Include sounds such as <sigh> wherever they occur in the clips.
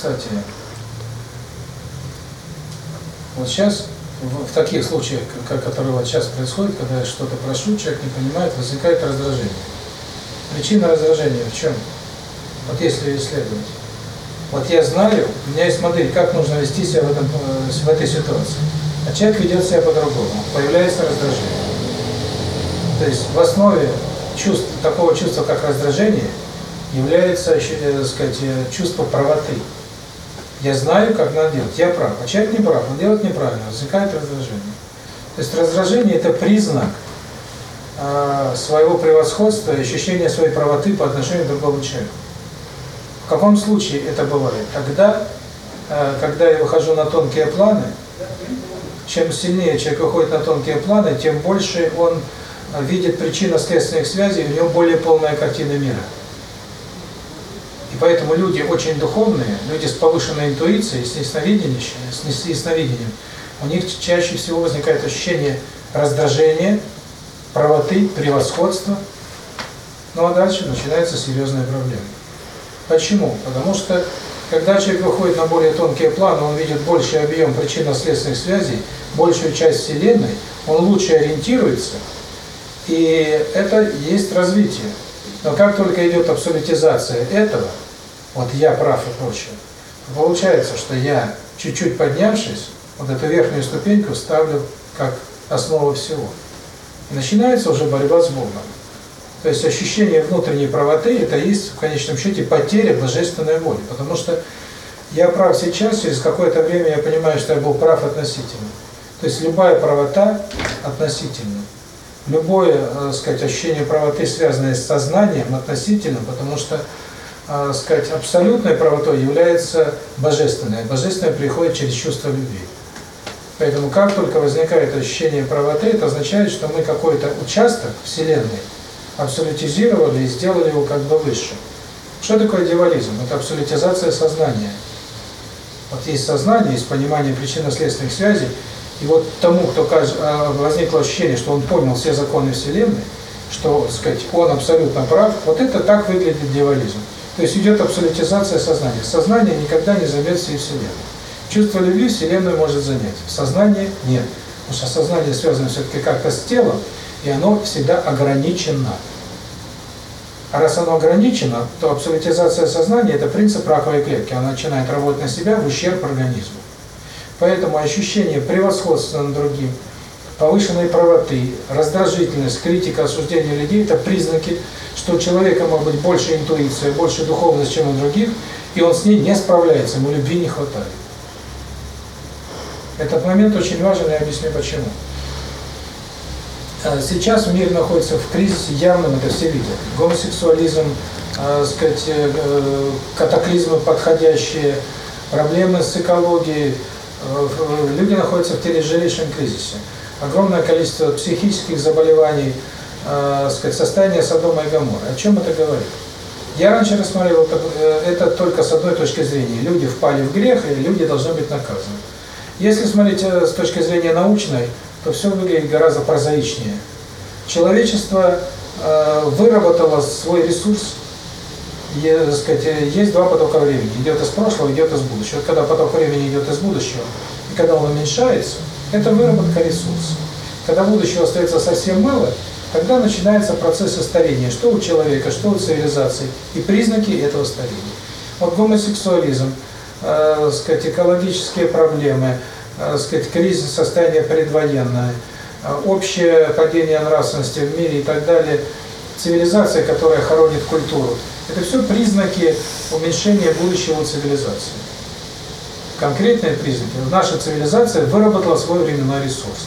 кстати, вот сейчас, в, в таких случаях, как, которые вот сейчас происходят, когда я что-то прошу, человек не понимает, возникает раздражение. Причина раздражения в чем? Вот если исследовать. Вот я знаю, у меня есть модель, как нужно вести себя в, этом, э, в этой ситуации. А человек ведет себя по-другому, появляется раздражение. То есть в основе чувств, такого чувства, как раздражение, является, э, так сказать, э, чувство правоты. Я знаю, как надо делать, я прав, а человек не прав, он делает неправильно, возникает раздражение. То есть раздражение – это признак э, своего превосходства и ощущения своей правоты по отношению к другому человеку. В каком случае это бывает? Тогда, э, когда я выхожу на тонкие планы, чем сильнее человек выходит на тонкие планы, тем больше он видит причинно-следственных связей, у него более полная картина мира. Поэтому люди очень духовные, люди с повышенной интуицией, с ясновидением, с ясновидением, у них чаще всего возникает ощущение раздражения, правоты, превосходства. Ну а дальше начинается серьезная проблема. Почему? Потому что когда человек выходит на более тонкие планы, он видит больший объем причинно-следственных связей, большую часть Вселенной, он лучше ориентируется, и это есть развитие. Но как только идет абсолютизация этого, вот я прав и прочее, получается, что я, чуть-чуть поднявшись, вот эту верхнюю ступеньку ставлю как основу всего. И начинается уже борьба с Богом. То есть ощущение внутренней правоты – это есть, в конечном счете, потеря божественной воли. Потому что я прав сейчас, через какое-то время я понимаю, что я был прав относительно. То есть любая правота относительна. Любое, так сказать, ощущение правоты, связанное с сознанием, относительно, потому что, так сказать, абсолютной правотой является божественное. Божественное приходит через чувство любви. Поэтому как только возникает ощущение правоты, это означает, что мы какой-то участок Вселенной абсолютизировали и сделали его как бы выше. Что такое дьяволизм? Это абсолютизация сознания. Вот есть сознание, есть понимание причинно-следственных связей, и вот тому, кто а, возникло ощущение, что он понял все законы Вселенной, что, так сказать, он абсолютно прав, вот это так выглядит дьяволизм. То есть идет абсолютизация сознания. Сознание никогда не займет всей Вселенной. Чувство любви Вселенную может занять. Сознание нет. Потому что сознание связано все-таки как-то с телом, и оно всегда ограничено. А раз оно ограничено, то абсолютизация сознания – это принцип раковой клетки. Она начинает работать на себя в ущерб организму. Поэтому ощущение превосходства над другим, повышенной правоты, раздражительность, критика, осуждение людей – это признаки, что у человека может быть больше интуиция, больше духовность, чем у других, и он с ней не справляется, ему любви не хватает. Этот момент очень важен, я объясню почему. Э, сейчас мир находится в кризисе явном, это все видят. Гомосексуализм, э, сказать, э, э, катаклизмы подходящие, проблемы с экологией. Э, люди находятся в тяжелейшем кризисе. Огромное количество психических заболеваний, э, сказать, состояние Содома и Гоморры. О чем это говорит? Я раньше рассматривал э, это только с одной точки зрения. Люди впали в грех, и люди должны быть наказаны. Если смотреть э, с точки зрения научной, то все выглядит гораздо прозаичнее. Человечество э, выработало свой ресурс, и, так сказать, есть два потока времени, идет из прошлого, идет из будущего. Вот когда поток времени идет из будущего, и когда он уменьшается, это выработка ресурса. Когда будущего остается совсем мало, тогда начинается процесс старения, что у человека, что у цивилизации, и признаки этого старения. Вот гомосексуализм, э, сказать, экологические проблемы, э, сказать, кризис состояния предвоенное, э, общее падение нравственности в мире и так далее, цивилизация, которая хоронит культуру. Это все признаки уменьшения будущего цивилизации. Конкретные признаки. Наша цивилизация выработала свой временной ресурс.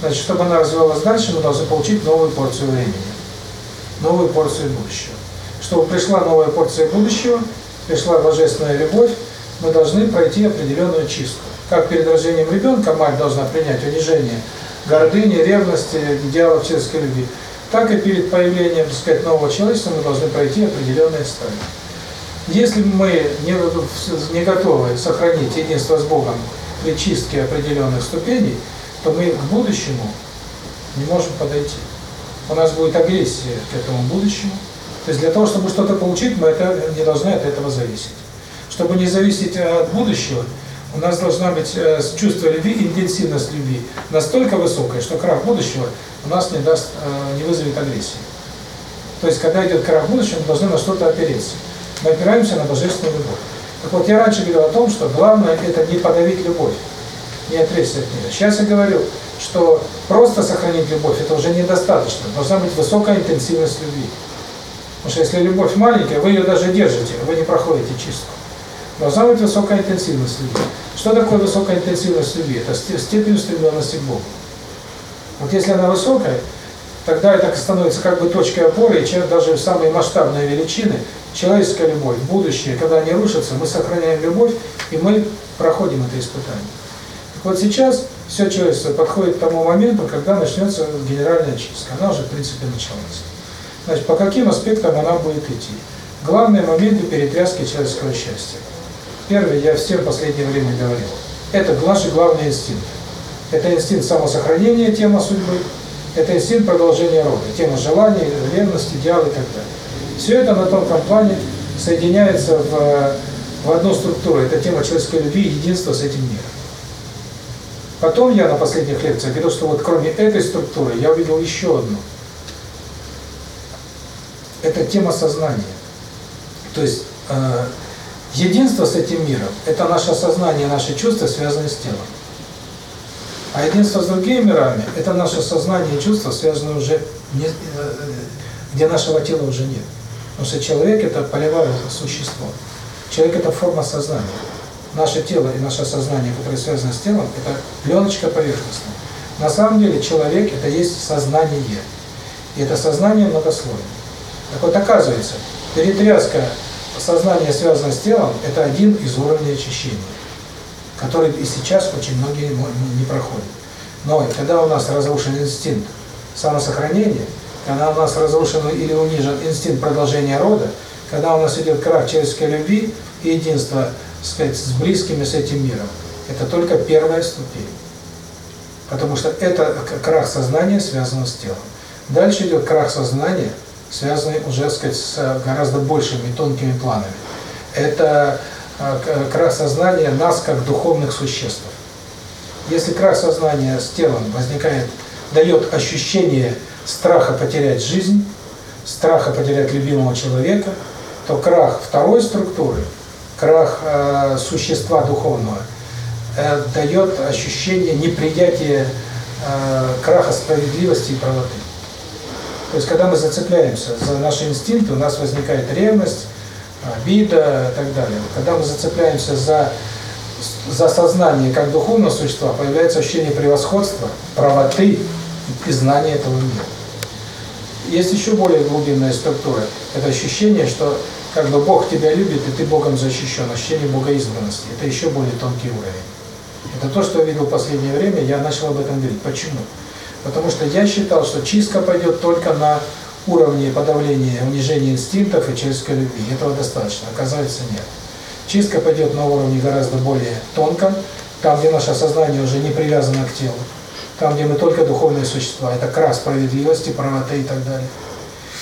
Значит, чтобы она развивалась дальше, мы должны получить новую порцию времени, новую порцию будущего. Чтобы пришла новая порция будущего, пришла божественная любовь, мы должны пройти определенную чистку. Как перед рождением ребенка мать должна принять унижение гордыни, ревности, идеалов человеческой любви, так и перед появлением, так сказать, нового человечества мы должны пройти определенные стадии. Если мы не, не готовы сохранить единство с Богом при чистке определенных ступеней, то мы к будущему не можем подойти. У нас будет агрессия к этому будущему. То есть для того, чтобы что-то получить, мы это не должны от этого зависеть. Чтобы не зависеть от будущего, у нас должна быть э, чувство любви, интенсивность любви настолько высокая, что крах будущего у нас не даст, э, не вызовет агрессии. То есть, когда идет крах будущего, мы должны на что-то опереться. Мы опираемся на божественную любовь. Так вот, я раньше говорил о том, что главное – это не подавить любовь, не отречься от нее. Сейчас я говорю, что просто сохранить любовь – это уже недостаточно. Должна быть высокая интенсивность любви. Потому что если любовь маленькая, вы ее даже держите, вы не проходите чистку. Должна быть высокая интенсивность любви. Что такое высокая интенсивность любви? Это степень устремленности к Богу. Вот если она высокая, тогда это становится как бы точкой опоры, и даже самые масштабные величины, человеческая любовь, будущее, когда они рушатся, мы сохраняем любовь, и мы проходим это испытание. Так вот сейчас все человечество подходит к тому моменту, когда начнется генеральная чистка. Она уже, в принципе, началась. Значит, по каким аспектам она будет идти? Главные моменты перетряски человеческого счастья. Первый, я всем в последнее время говорил, это наши главные инстинкты. Это инстинкт самосохранения, тема судьбы, это инстинкт продолжения рода, тема желаний, ревности, идеалы и так далее. Все это на тонком плане соединяется в, в одну структуру. Это тема человеческой любви и единства с этим миром. Потом я на последних лекциях говорил, что вот кроме этой структуры я увидел еще одну – это тема сознания. То есть э, единство с этим миром – это наше сознание, наши чувства, связанные с телом. А единство с другими мирами – это наше сознание и чувства, связанные уже, не, э, где нашего тела уже нет. Потому что человек – это полевое существо. Человек – это форма сознания. Наше тело и наше сознание, которое связано с телом, это пленочка поверхностная. На самом деле человек – это есть сознание. И это сознание многослойное. Так вот, оказывается, перетряска сознания, связанная с телом, это один из уровней очищения, который и сейчас очень многие не проходят. Но когда у нас разрушен инстинкт самосохранения, когда у нас разрушен или унижен инстинкт продолжения рода, когда у нас идет крах человеческой любви и единство, сказать, с близкими с этим миром, это только первая ступень. Потому что это крах сознания, связанного с телом. Дальше идет крах сознания, связанный уже, сказать, с гораздо большими тонкими планами. Это э, крах сознания нас как духовных существ. Если крах сознания с телом возникает, дает ощущение страха потерять жизнь, страха потерять любимого человека, то крах второй структуры, крах э, существа духовного, э, дает ощущение неприятия э, краха справедливости и правоты. То есть, когда мы зацепляемся за наши инстинкты, у нас возникает ревность, обида и так далее. Когда мы зацепляемся за, за сознание как духовного существа, появляется ощущение превосходства, правоты и знания этого мира. Есть еще более глубинная структура. Это ощущение, что как бы Бог тебя любит, и ты Богом защищен. Ощущение богоизбранности. Это еще более тонкий уровень. Это то, что я видел в последнее время, я начал об этом говорить. Почему? Потому что я считал, что чистка пойдет только на уровне подавления, унижения инстинктов и человеческой любви. Этого достаточно. Оказывается, нет. Чистка пойдет на уровне гораздо более тонком, там, где наше сознание уже не привязано к телу, там, где мы только духовные существа. Это крас справедливости, правоты и так далее.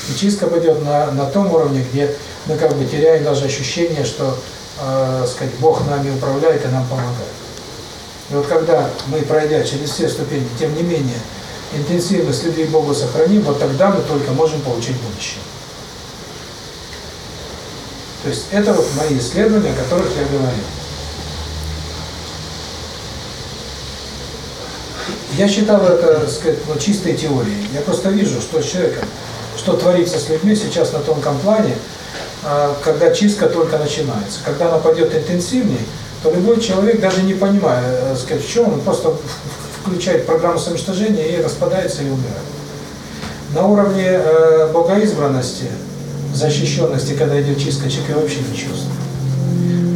И чистка пойдет на, на том уровне, где мы как бы теряем даже ощущение, что э, сказать, Бог нами управляет и нам помогает. И вот когда мы, пройдя через все ступени, тем не менее, интенсивность любви к Богу сохраним, вот тогда мы только можем получить будущее. То есть это вот мои исследования, о которых я говорил. Я считал это, так сказать, ну, чистой теорией. Я просто вижу, что с человеком, что творится с людьми сейчас на тонком плане, а, когда чистка только начинается. Когда она пойдет интенсивнее, то любой человек, даже не понимая, э, сказать, в чем, он просто включает программу самоуничтожения и распадается и умирает. На уровне э, богоизбранности, защищенности, когда идет чистка, человек вообще не чувствует.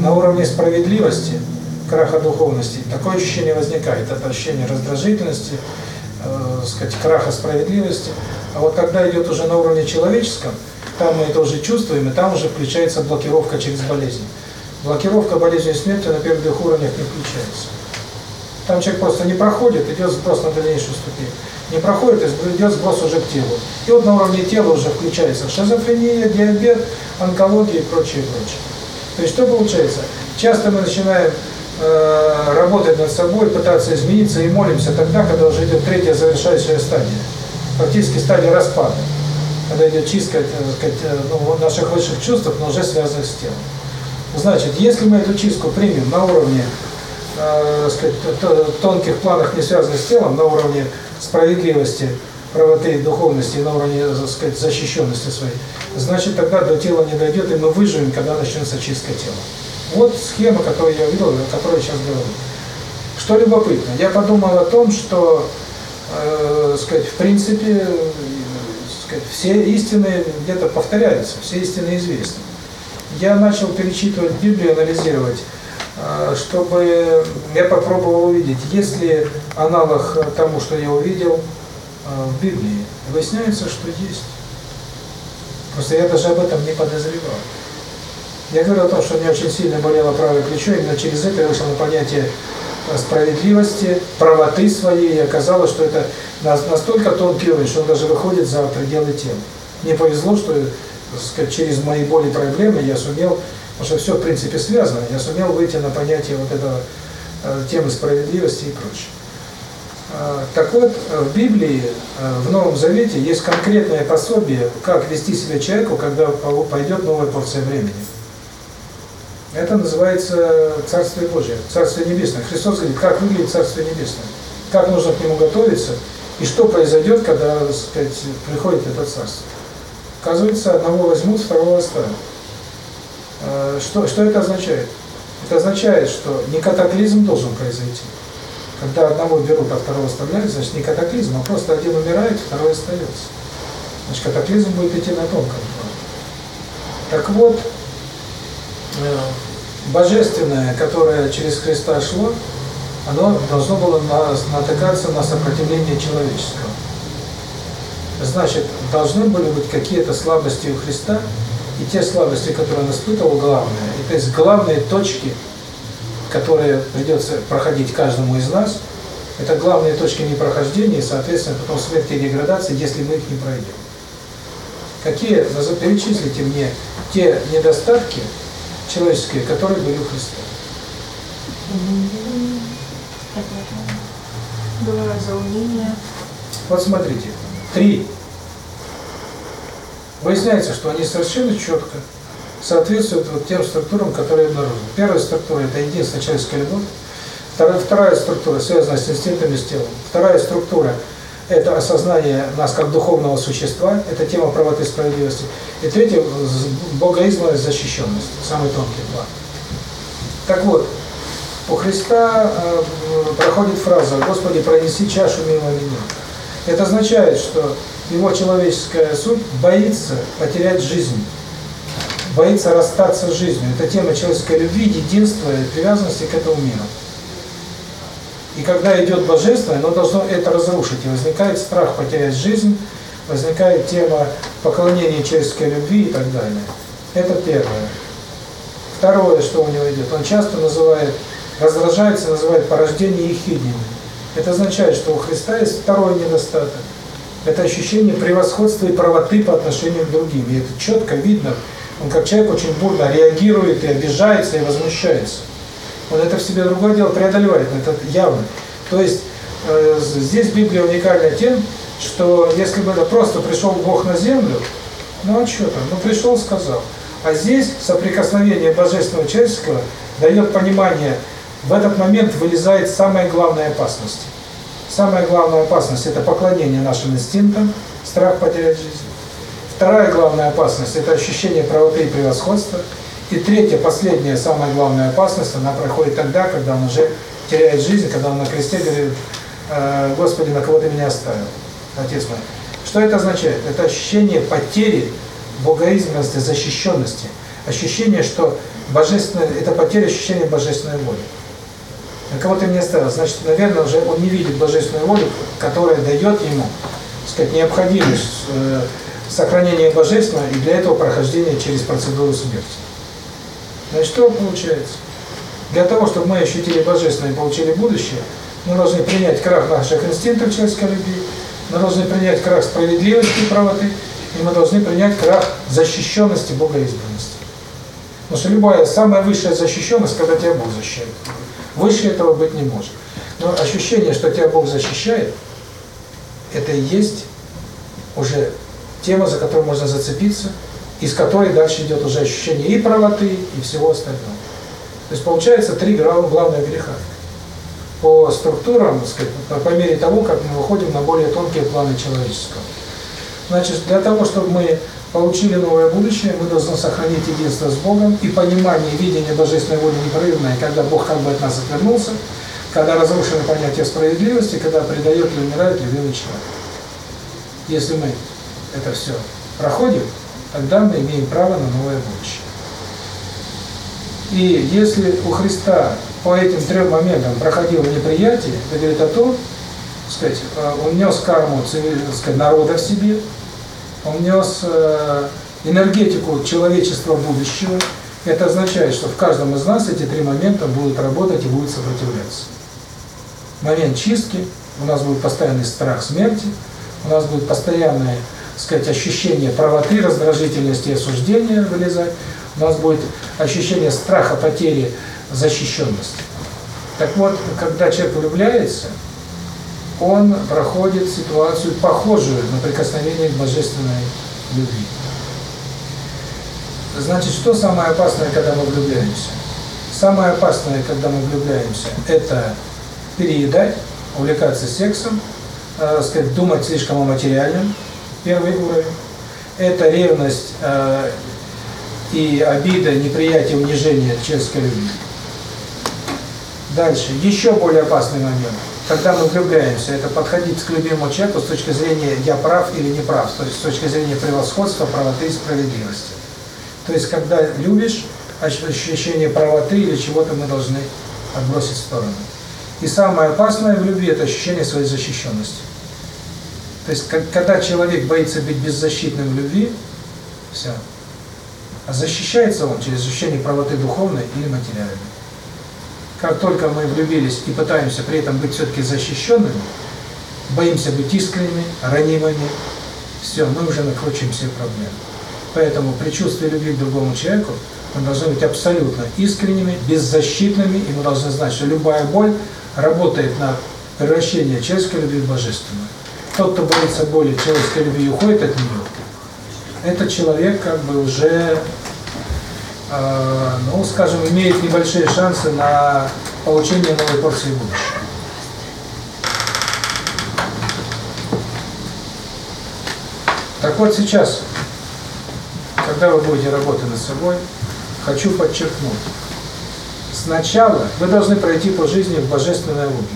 На уровне справедливости, краха духовности, такое ощущение возникает. Это ощущение раздражительности, э, сказать, краха справедливости. А вот когда идет уже на уровне человеческом, там мы это уже чувствуем, и там уже включается блокировка через болезнь. Блокировка болезни смерти на первых двух уровнях не включается. Там человек просто не проходит, идет сброс на дальнейшую ступень. Не проходит, идет сброс уже к телу. И вот на уровне тела уже включается шизофрения, диабет, онкология и прочее, прочее. То есть что получается? Часто мы начинаем э, работать над собой, пытаться измениться и молимся тогда, когда уже идет третья завершающая стадия. Практически стадия распада. Когда идет чистка так сказать, э, ну, наших высших чувств, но уже связанных с телом. Значит, если мы эту чистку примем на уровне э, сказать, тонких планах, не связанных с телом, на уровне справедливости, правоты, духовности, на уровне, так сказать, защищенности своей, значит, тогда до тела не дойдет, и мы выживем, когда начнется чистка тела. Вот схема, которую я видел, о которой сейчас говорю. Что любопытно, я подумал о том, что, э, сказать, в принципе, э, сказать, все истины где-то повторяются, все истины известны. Я начал перечитывать Библию, анализировать, э, чтобы я попробовал увидеть, есть ли аналог тому, что я увидел э, в Библии. Выясняется, что есть. Просто я даже об этом не подозревал. Я говорю о том, что у меня очень сильно болело правое плечо, именно через это я вышел на понятие справедливости, правоты своей, и оказалось, что это настолько тонкий уровень, что он даже выходит за пределы тела. Мне повезло, что сказать, через мои боли и проблемы я сумел, потому что все в принципе связано, я сумел выйти на понятие вот этого э, темы справедливости и прочее. А, так вот, в Библии, э, в Новом Завете есть конкретное пособие, как вести себя человеку, когда пойдет новая порция времени. Это называется Царствие Божие, Царствие Небесное. Христос говорит, как выглядит Царствие Небесное, как нужно к нему готовиться, и что произойдет, когда, так сказать, приходит это Царство. Оказывается, одного возьмут, второго оставят. А, что, что это означает? Это означает, что не катаклизм должен произойти. Когда одного берут, а второго оставляют, значит не катаклизм, а просто один умирает, второй остается. Значит, катаклизм будет идти на тонком Так вот, Э, божественное, которое через Христа шло, оно должно было натыкаться на сопротивление человеческого. Значит, должны были быть какие-то слабости у Христа, и те слабости, которые он испытывал, главные. И, то есть главные точки, которые придется проходить каждому из нас, это главные точки непрохождения и, соответственно, потом смерти и деградации, если мы их не пройдем. Какие, перечислите мне те недостатки, человеческие, которые были у Христа. Бывает заунение. Вот смотрите, три. Выясняется, что они совершенно четко соответствуют вот тем структурам, которые обнаружены. Первая структура – это единственная человеческая любовь. Вторая, вторая структура связана с инстинктами, с телом. Вторая структура – это осознание нас как духовного существа, это тема правоты и справедливости. И третье – богоизмная защищенность, самый тонкий план. Так вот, у Христа э, проходит фраза «Господи, пронеси чашу мимо меня». Это означает, что его человеческая суть боится потерять жизнь, боится расстаться с жизнью. Это тема человеческой любви, единства и привязанности к этому миру. И когда идет божественное, оно должно это разрушить. И возникает страх потерять жизнь, возникает тема поклонения человеческой любви и так далее. Это первое. Второе, что у него идет, он часто называет, раздражается, называет порождение ехидными. Это означает, что у Христа есть второй недостаток. Это ощущение превосходства и правоты по отношению к другим. И это четко видно. Он как человек очень бурно реагирует и обижается, и возмущается. Он это в себе другое дело преодолевает, это явно. То есть э, здесь Библия уникальна тем, что если бы это просто пришел Бог на землю, ну а что там, ну пришел, сказал. А здесь соприкосновение божественного человеческого дает понимание, в этот момент вылезает самая главная опасность. Самая главная опасность – это поклонение нашим инстинктам, страх потерять жизнь. Вторая главная опасность – это ощущение правоты и превосходства. И третья, последняя, самая главная опасность, она проходит тогда, когда он уже теряет жизнь, когда он на кресте говорит, «Э, «Господи, на кого ты меня оставил?» Отец мой. Что это означает? Это ощущение потери богоизменности, защищенности. Ощущение, что божественное, это потеря ощущения божественной воли. Кого ты меня оставил? Значит, наверное, уже он не видит божественную волю, которая дает ему, так сказать, необходимость э, сохранения божественного и для этого прохождения через процедуру смерти. Значит, что получается? Для того, чтобы мы ощутили божественное и получили будущее, мы должны принять крах наших инстинктов человеческой любви, мы должны принять крах справедливости и правоты, и мы должны принять крах защищенности богоизбранности. Потому что любая самая высшая защищенность, когда тебя Бог защищает. Выше этого быть не может. Но ощущение, что тебя Бог защищает, это и есть уже тема, за которую можно зацепиться, из которой дальше идет уже ощущение и правоты, и всего остального. То есть получается три главных греха. По структурам, сказать, по мере того, как мы выходим на более тонкие планы человеческого. Значит, для того, чтобы мы получили новое будущее, мы должны сохранить единство с Богом и понимание, видение божественной воли непрерывное, когда Бог как бы от нас отвернулся, когда разрушено понятие справедливости, когда предает или умирает любимый человек. Если мы это все проходим, тогда мы имеем право на новое будущее. И если у Христа по этим трем моментам проходило неприятие, это говорит о том, сказать, он нес карму сказать, народа в себе, он нес э, энергетику человечества будущего. Это означает, что в каждом из нас эти три момента будут работать и будут сопротивляться. Момент чистки, у нас будет постоянный страх смерти, у нас будет постоянное, сказать, ощущение правоты, раздражительности и осуждения вылезать, у нас будет ощущение страха потери защищенности. Так вот, когда человек влюбляется, он проходит ситуацию похожую на прикосновение к божественной любви. Значит, что самое опасное, когда мы влюбляемся? Самое опасное, когда мы влюбляемся, это переедать, увлекаться сексом, э, сказать, думать слишком о материальном, первый уровень. Это ревность э, и обида, неприятие, унижение человеческой любви. Дальше, еще более опасный момент. Когда мы влюбляемся, это подходить к любимому человеку с точки зрения «я прав» или «не прав», то есть с точки зрения превосходства, правоты и справедливости. То есть, когда любишь, ощущение правоты или чего-то мы должны отбросить в сторону. И самое опасное в любви – это ощущение своей защищенности. То есть, когда человек боится быть беззащитным в любви, все. А защищается он через ощущение правоты духовной или материальной. Как только мы влюбились и пытаемся при этом быть все-таки защищенными, боимся быть искренними, ранимыми, все, мы уже накручиваем все проблемы. Поэтому при чувстве любви к другому человеку мы должны быть абсолютно искренними, беззащитными, и мы должны знать, что любая боль работает на превращение человеческой любви в божественную. Тот, кто боится боли человеческой любви уходит от нее, этот человек как бы уже ну, скажем, имеет небольшие шансы на получение новой порции будущего. Так вот сейчас, когда вы будете работать над собой, хочу подчеркнуть. Сначала вы должны пройти по жизни в божественной логике.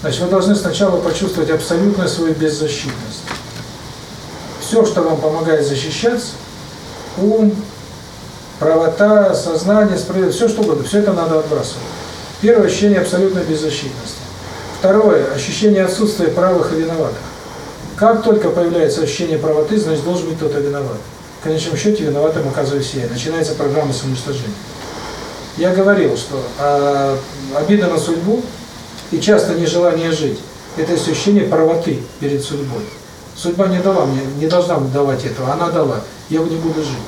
Значит, вы должны сначала почувствовать абсолютную свою беззащитность. Все, что вам помогает защищаться, ум, правота, сознание, справедливость, все что угодно, все это надо отбрасывать. Первое ощущение абсолютной беззащитности. Второе ощущение отсутствия правых и виноватых. Как только появляется ощущение правоты, значит должен быть кто-то виноват. В конечном счете виноватым оказываюсь я. Начинается программа самоуничтожения. Я говорил, что э, обида на судьбу и часто нежелание жить – это ощущение правоты перед судьбой. Судьба не дала мне, не должна давать этого, она дала, я не буду жить.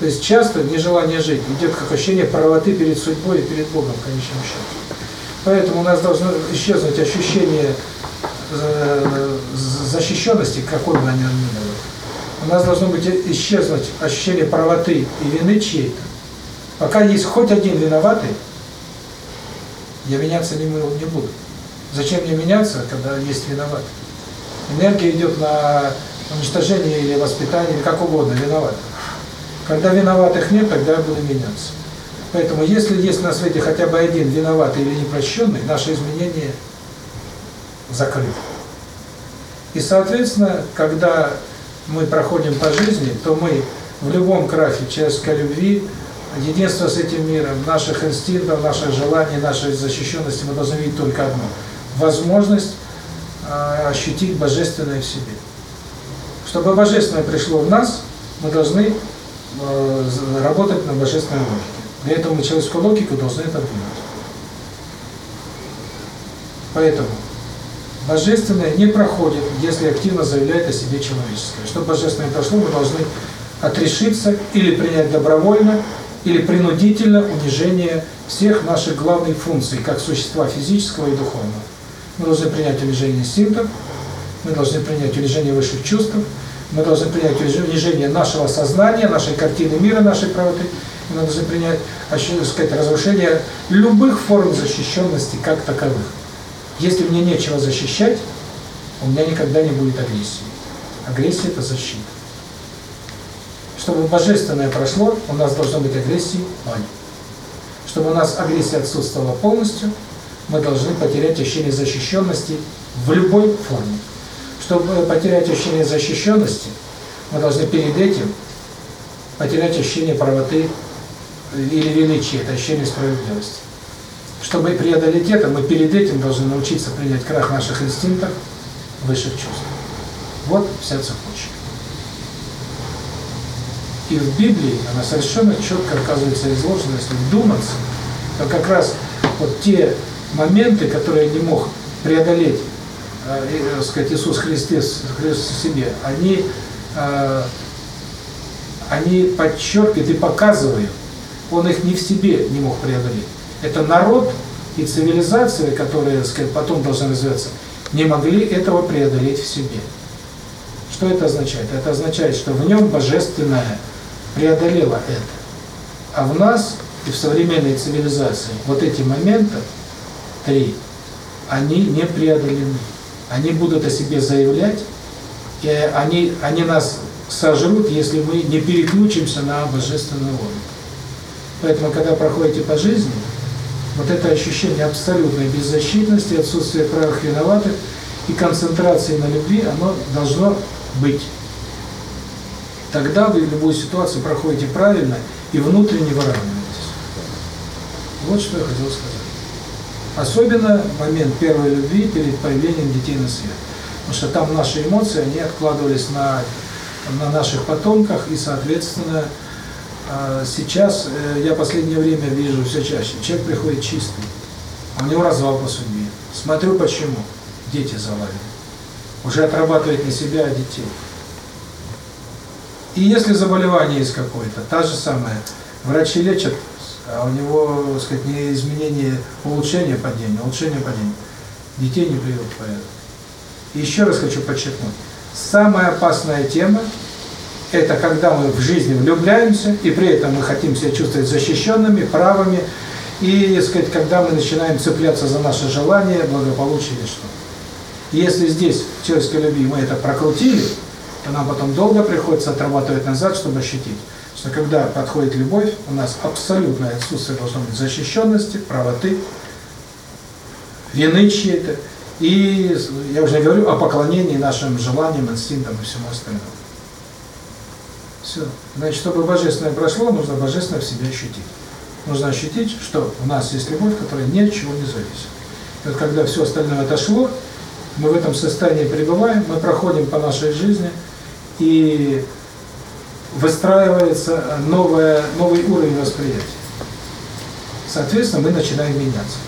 То есть часто нежелание жить идет как ощущение правоты перед судьбой и перед Богом в конечном счете. Поэтому у нас должно исчезнуть ощущение э, защищенности, какой бы они ни были. У нас должно быть исчезнуть ощущение правоты и вины чьей-то. Пока есть хоть один виноватый, я меняться не, не буду. Зачем мне меняться, когда есть виноватый? Энергия идет на уничтожение или воспитание, или как угодно, виноватый. Когда виноватых нет, тогда буду меняться. Поэтому, если есть на свете хотя бы один виноватый или непрощенный, наше изменение закрыто. И, соответственно, когда мы проходим по жизни, то мы в любом крахе человеческой любви, единство с этим миром, наших инстинктов, наших желаний, нашей защищенности, мы должны видеть только одно – возможность э, ощутить Божественное в себе. Чтобы Божественное пришло в нас, мы должны работать на божественной логике. Для этого мы человеческую логику должны отодвинуть. Поэтому божественное не проходит, если активно заявляет о себе человеческое. Чтобы божественное прошло, мы должны отрешиться или принять добровольно, или принудительно унижение всех наших главных функций, как существа физического и духовного. Мы должны принять унижение инстинктов, мы должны принять унижение высших чувств, мы должны принять унижение нашего сознания, нашей картины мира, нашей правоты, мы должны принять, сказать, разрушение любых форм защищенности как таковых. Если мне нечего защищать, у меня никогда не будет агрессии. Агрессия – это защита. Чтобы божественное прошло, у нас должно быть агрессии ноль. Чтобы у нас агрессия отсутствовала полностью, мы должны потерять ощущение защищенности в любой форме. Чтобы потерять ощущение защищенности, мы должны перед этим потерять ощущение правоты или величия, это ощущение справедливости. Чтобы преодолеть это, мы перед этим должны научиться принять крах наших инстинктов, высших чувств. Вот вся цепочка. И в Библии она совершенно четко оказывается изложена, если вдуматься, то как раз вот те моменты, которые не мог преодолеть э, сказать, Иисус Христос, Христос себе, они, э, они подчеркивают и показывают, он их не в себе не мог преодолеть. Это народ и цивилизация, которые, сказать, потом должны развиваться, не могли этого преодолеть в себе. Что это означает? Это означает, что в нем божественное преодолело это. А в нас и в современной цивилизации вот эти моменты, три, они не преодолены. Они будут о себе заявлять, и они, они нас сожрут, если мы не переключимся на божественный уровень. Поэтому, когда проходите по жизни, вот это ощущение абсолютной беззащитности, отсутствия правых виноватых и концентрации на любви, оно должно быть. Тогда вы любую ситуацию проходите правильно и внутренне выравниваетесь. Вот что я хотел сказать. Особенно момент первой любви перед появлением детей на свет. Потому что там наши эмоции, они откладывались на, на наших потомках, и, соответственно, а, сейчас э, я последнее время вижу все чаще, человек приходит чистый, а у него развал по судьбе. Смотрю почему. Дети завалены. Уже отрабатывает не себя, а детей. И если заболевание есть какое-то, та же самая, врачи лечат, а у него, так сказать, не изменение, улучшение падения, улучшение падения. Детей не приведут в порядок. И еще раз хочу подчеркнуть, самая опасная тема это когда мы в жизни влюбляемся, и при этом мы хотим себя чувствовать защищенными, правыми, и, сказать, когда мы начинаем цепляться за наши желания, благополучие или что. Если здесь, в человеческой любви, мы это прокрутили, то нам потом долго приходится отрабатывать назад, чтобы ощутить, что когда подходит любовь, у нас абсолютное отсутствие должно быть защищенности, правоты, вины чьей-то, и я уже говорю о поклонении нашим желаниям, инстинктам и всему остальному. Все. Значит, чтобы божественное прошло, нужно божественное в себе ощутить. Нужно ощутить, что у нас есть любовь, которая ни от чего не зависит. И вот когда все остальное отошло, мы в этом состоянии пребываем, мы проходим по нашей жизни, и выстраивается новое, новый уровень восприятия. Соответственно, мы начинаем меняться.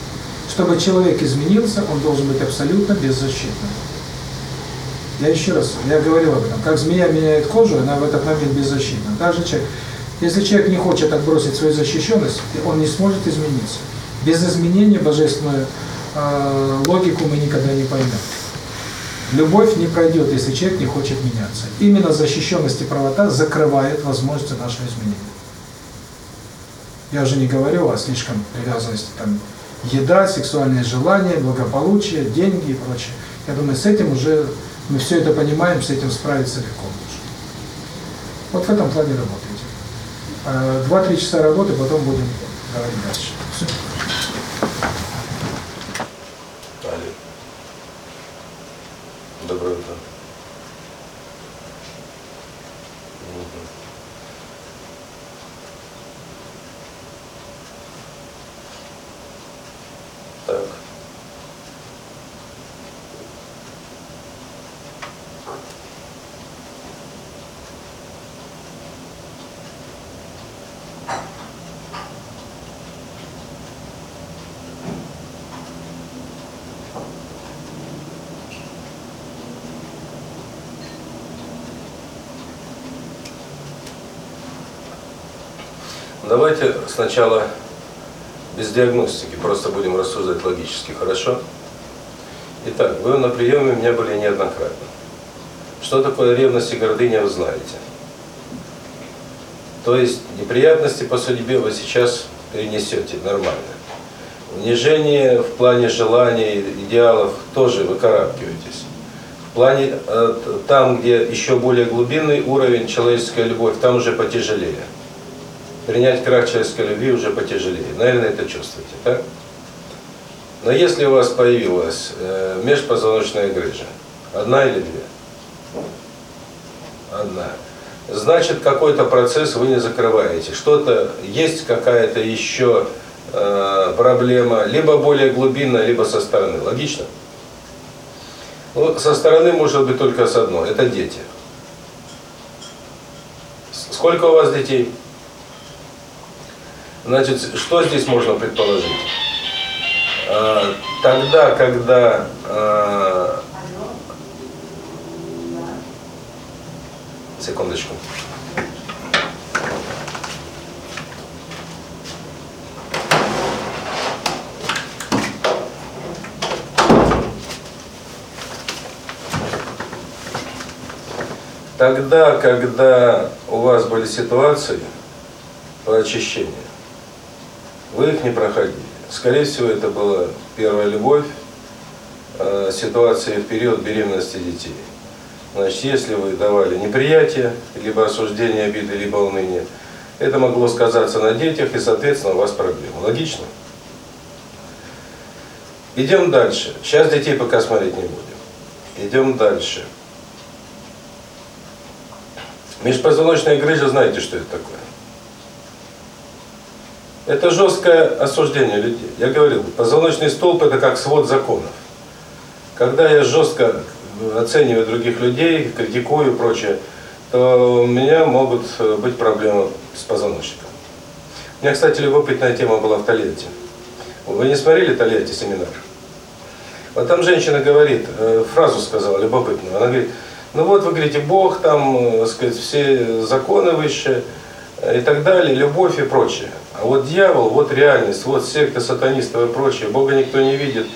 Чтобы человек изменился, он должен быть абсолютно беззащитным. Я еще раз, я говорил об этом, как змея меняет кожу, она в этот момент беззащитна. Даже человек, если человек не хочет отбросить свою защищенность, он не сможет измениться. Без изменения божественную э, логику мы никогда не поймем. Любовь не пройдет, если человек не хочет меняться. Именно защищенность и правота закрывает возможности нашего изменения. Я уже не говорю о слишком привязанности там еда, сексуальные желания, благополучие, деньги и прочее. Я думаю, с этим уже мы все это понимаем, с этим справиться легко. Вот в этом плане работаете. А, два-три часа работы, потом будем говорить дальше. Все. Давайте сначала без диагностики, просто будем рассуждать логически, хорошо? Итак, вы на приеме у меня были неоднократно. Что такое ревность и гордыня, вы знаете. То есть неприятности по судьбе вы сейчас перенесете нормально. Унижение в плане желаний, идеалов тоже выкарабкиваетесь. В плане э, там, где еще более глубинный уровень человеческая любовь, там уже потяжелее. Принять крах человеческой любви уже потяжелее. Наверное, это чувствуете, так? Но если у вас появилась э, межпозвоночная грыжа, одна или две? Одна. Значит, какой-то процесс вы не закрываете. Что-то есть какая-то еще э, проблема, либо более глубинная, либо со стороны. Логично? Ну, со стороны может быть только с одной. Это дети. Сколько у вас детей? Значит, что здесь можно предположить? А, тогда, когда а, секундочку. Тогда, когда у вас были ситуации по очищению, вы их не проходили. Скорее всего, это была первая любовь, э, ситуация в период беременности детей. Значит, если вы давали неприятие, либо осуждение обиды, либо уныние, это могло сказаться на детях, и, соответственно, у вас проблемы. Логично? Идем дальше. Сейчас детей пока смотреть не будем. Идем дальше. Межпозвоночная грыжа, знаете, что это такое? Это жесткое осуждение людей. Я говорил, позвоночный столб это как свод законов. Когда я жестко оцениваю других людей, критикую и прочее, то у меня могут быть проблемы с позвоночником. У меня, кстати, любопытная тема была в Тольятти. Вы не смотрели Тольятти семинар? Вот там женщина говорит, э, фразу сказала любопытную. Она говорит, ну вот вы говорите, Бог, там, э, так сказать, все законы высшие и так далее, любовь и прочее. А вот дьявол, вот реальность, вот секта сатанистов и прочее, Бога никто не видит.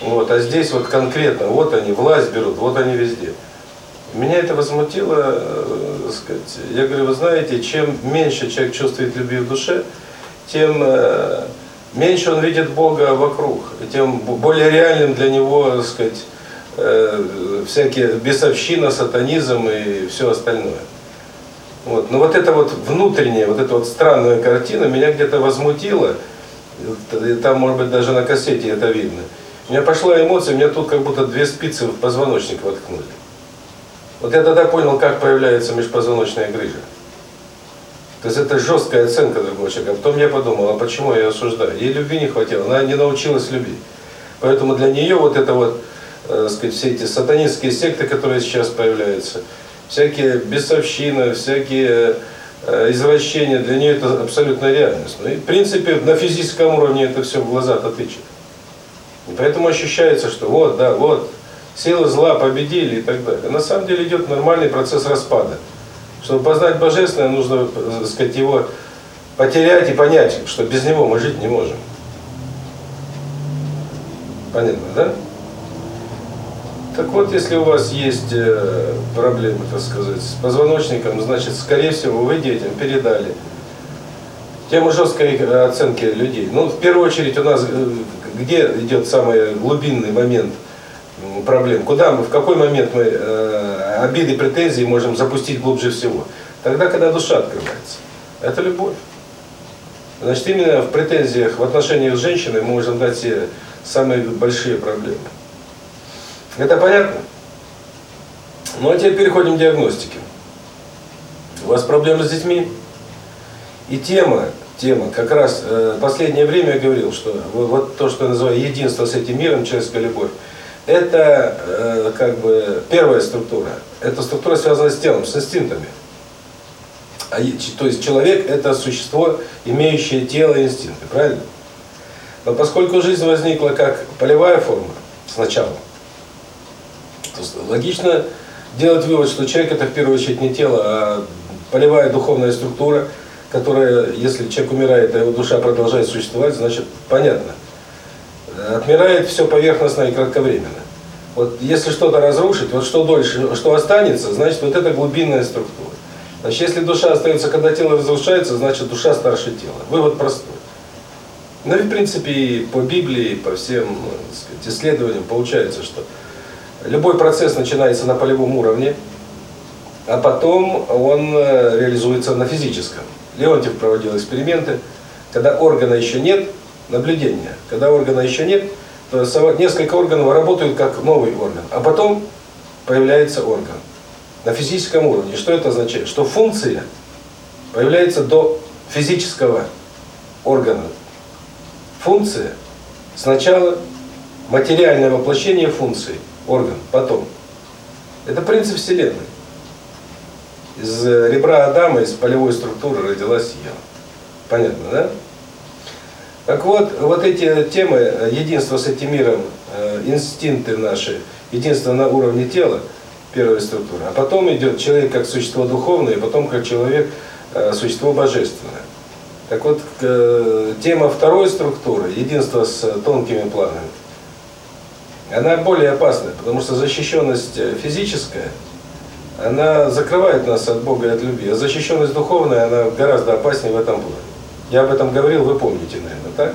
Вот, а здесь вот конкретно, вот они власть берут, вот они везде. Меня это возмутило, э, сказать, я говорю, вы знаете, чем меньше человек чувствует любви в душе, тем э, меньше он видит Бога вокруг, тем более реальным для него, сказать, э, всякие бесовщина, сатанизм и все остальное. Вот. Но вот эта вот внутренняя, вот эта вот странная картина меня где-то возмутила. Там, может быть, даже на кассете это видно. У меня пошла эмоция, у меня тут как будто две спицы в позвоночник воткнули. Вот я тогда понял, как появляется межпозвоночная грыжа. То есть это жесткая оценка другого человека. А потом я подумал, а почему я ее осуждаю? Ей любви не хватило, она не научилась любви. Поэтому для нее вот это вот, э, сказать, все эти сатанинские секты, которые сейчас появляются, всякие бесовщины, всякие э, извращения, для нее это абсолютно реальность. Ну и в принципе на физическом уровне это все в глаза-то. И поэтому ощущается, что вот, да, вот, силы зла победили и так далее. На самом деле идет нормальный процесс распада. Чтобы познать Божественное, нужно, так сказать, его потерять и понять, что без него мы жить не можем. Понятно, да? Так вот, если у вас есть э, проблемы, так сказать, с позвоночником, значит, скорее всего, вы детям передали тему жесткой оценки людей. Ну, в первую очередь, у нас э, где идет самый глубинный момент проблем? Куда мы, в какой момент мы э, обиды, претензии можем запустить глубже всего? Тогда, когда душа открывается. Это любовь. Значит, именно в претензиях, в отношениях с женщиной мы можем дать себе самые большие проблемы. Это понятно? Ну а теперь переходим к диагностике. У вас проблемы с детьми? И тема, тема, как раз э, последнее время я говорил, что вот, то, что я называю единство с этим миром, человеческая любовь, это э, как бы первая структура. Эта структура связана с телом, с инстинктами. А, то есть человек это существо, имеющее тело и инстинкты, правильно? Но поскольку жизнь возникла как полевая форма сначала, логично делать вывод, что человек это в первую очередь не тело, а полевая духовная структура, которое, если человек умирает, а его душа продолжает существовать, значит, понятно. Отмирает все поверхностно и кратковременно. Вот если что-то разрушить, вот что дольше, что останется, значит, вот это глубинная структура. Значит, если душа остается, когда тело разрушается, значит, душа старше тела. Вывод простой. Ну и, в принципе, и по Библии, и по всем сказать, исследованиям получается, что любой процесс начинается на полевом уровне, а потом он э, реализуется на физическом. Леонтьев проводил эксперименты, когда органа еще нет, наблюдение, когда органа еще нет, то несколько органов работают как новый орган, а потом появляется орган на физическом уровне. Что это означает? Что функция появляется до физического органа. Функция сначала материальное воплощение функции, орган, потом. Это принцип Вселенной. Из ребра Адама, из полевой структуры родилась Ева. Понятно, да? Так вот, вот эти темы, единство с этим миром, э, инстинкты наши, единство на уровне тела, первая структура, а потом идет человек как существо духовное, и потом как человек, э, существо божественное. Так вот, э, тема второй структуры, единство с тонкими планами, она более опасная, потому что защищенность физическая – она закрывает нас от Бога и от любви. А защищенность духовная, она гораздо опаснее в этом плане. Я об этом говорил, вы помните, наверное, так?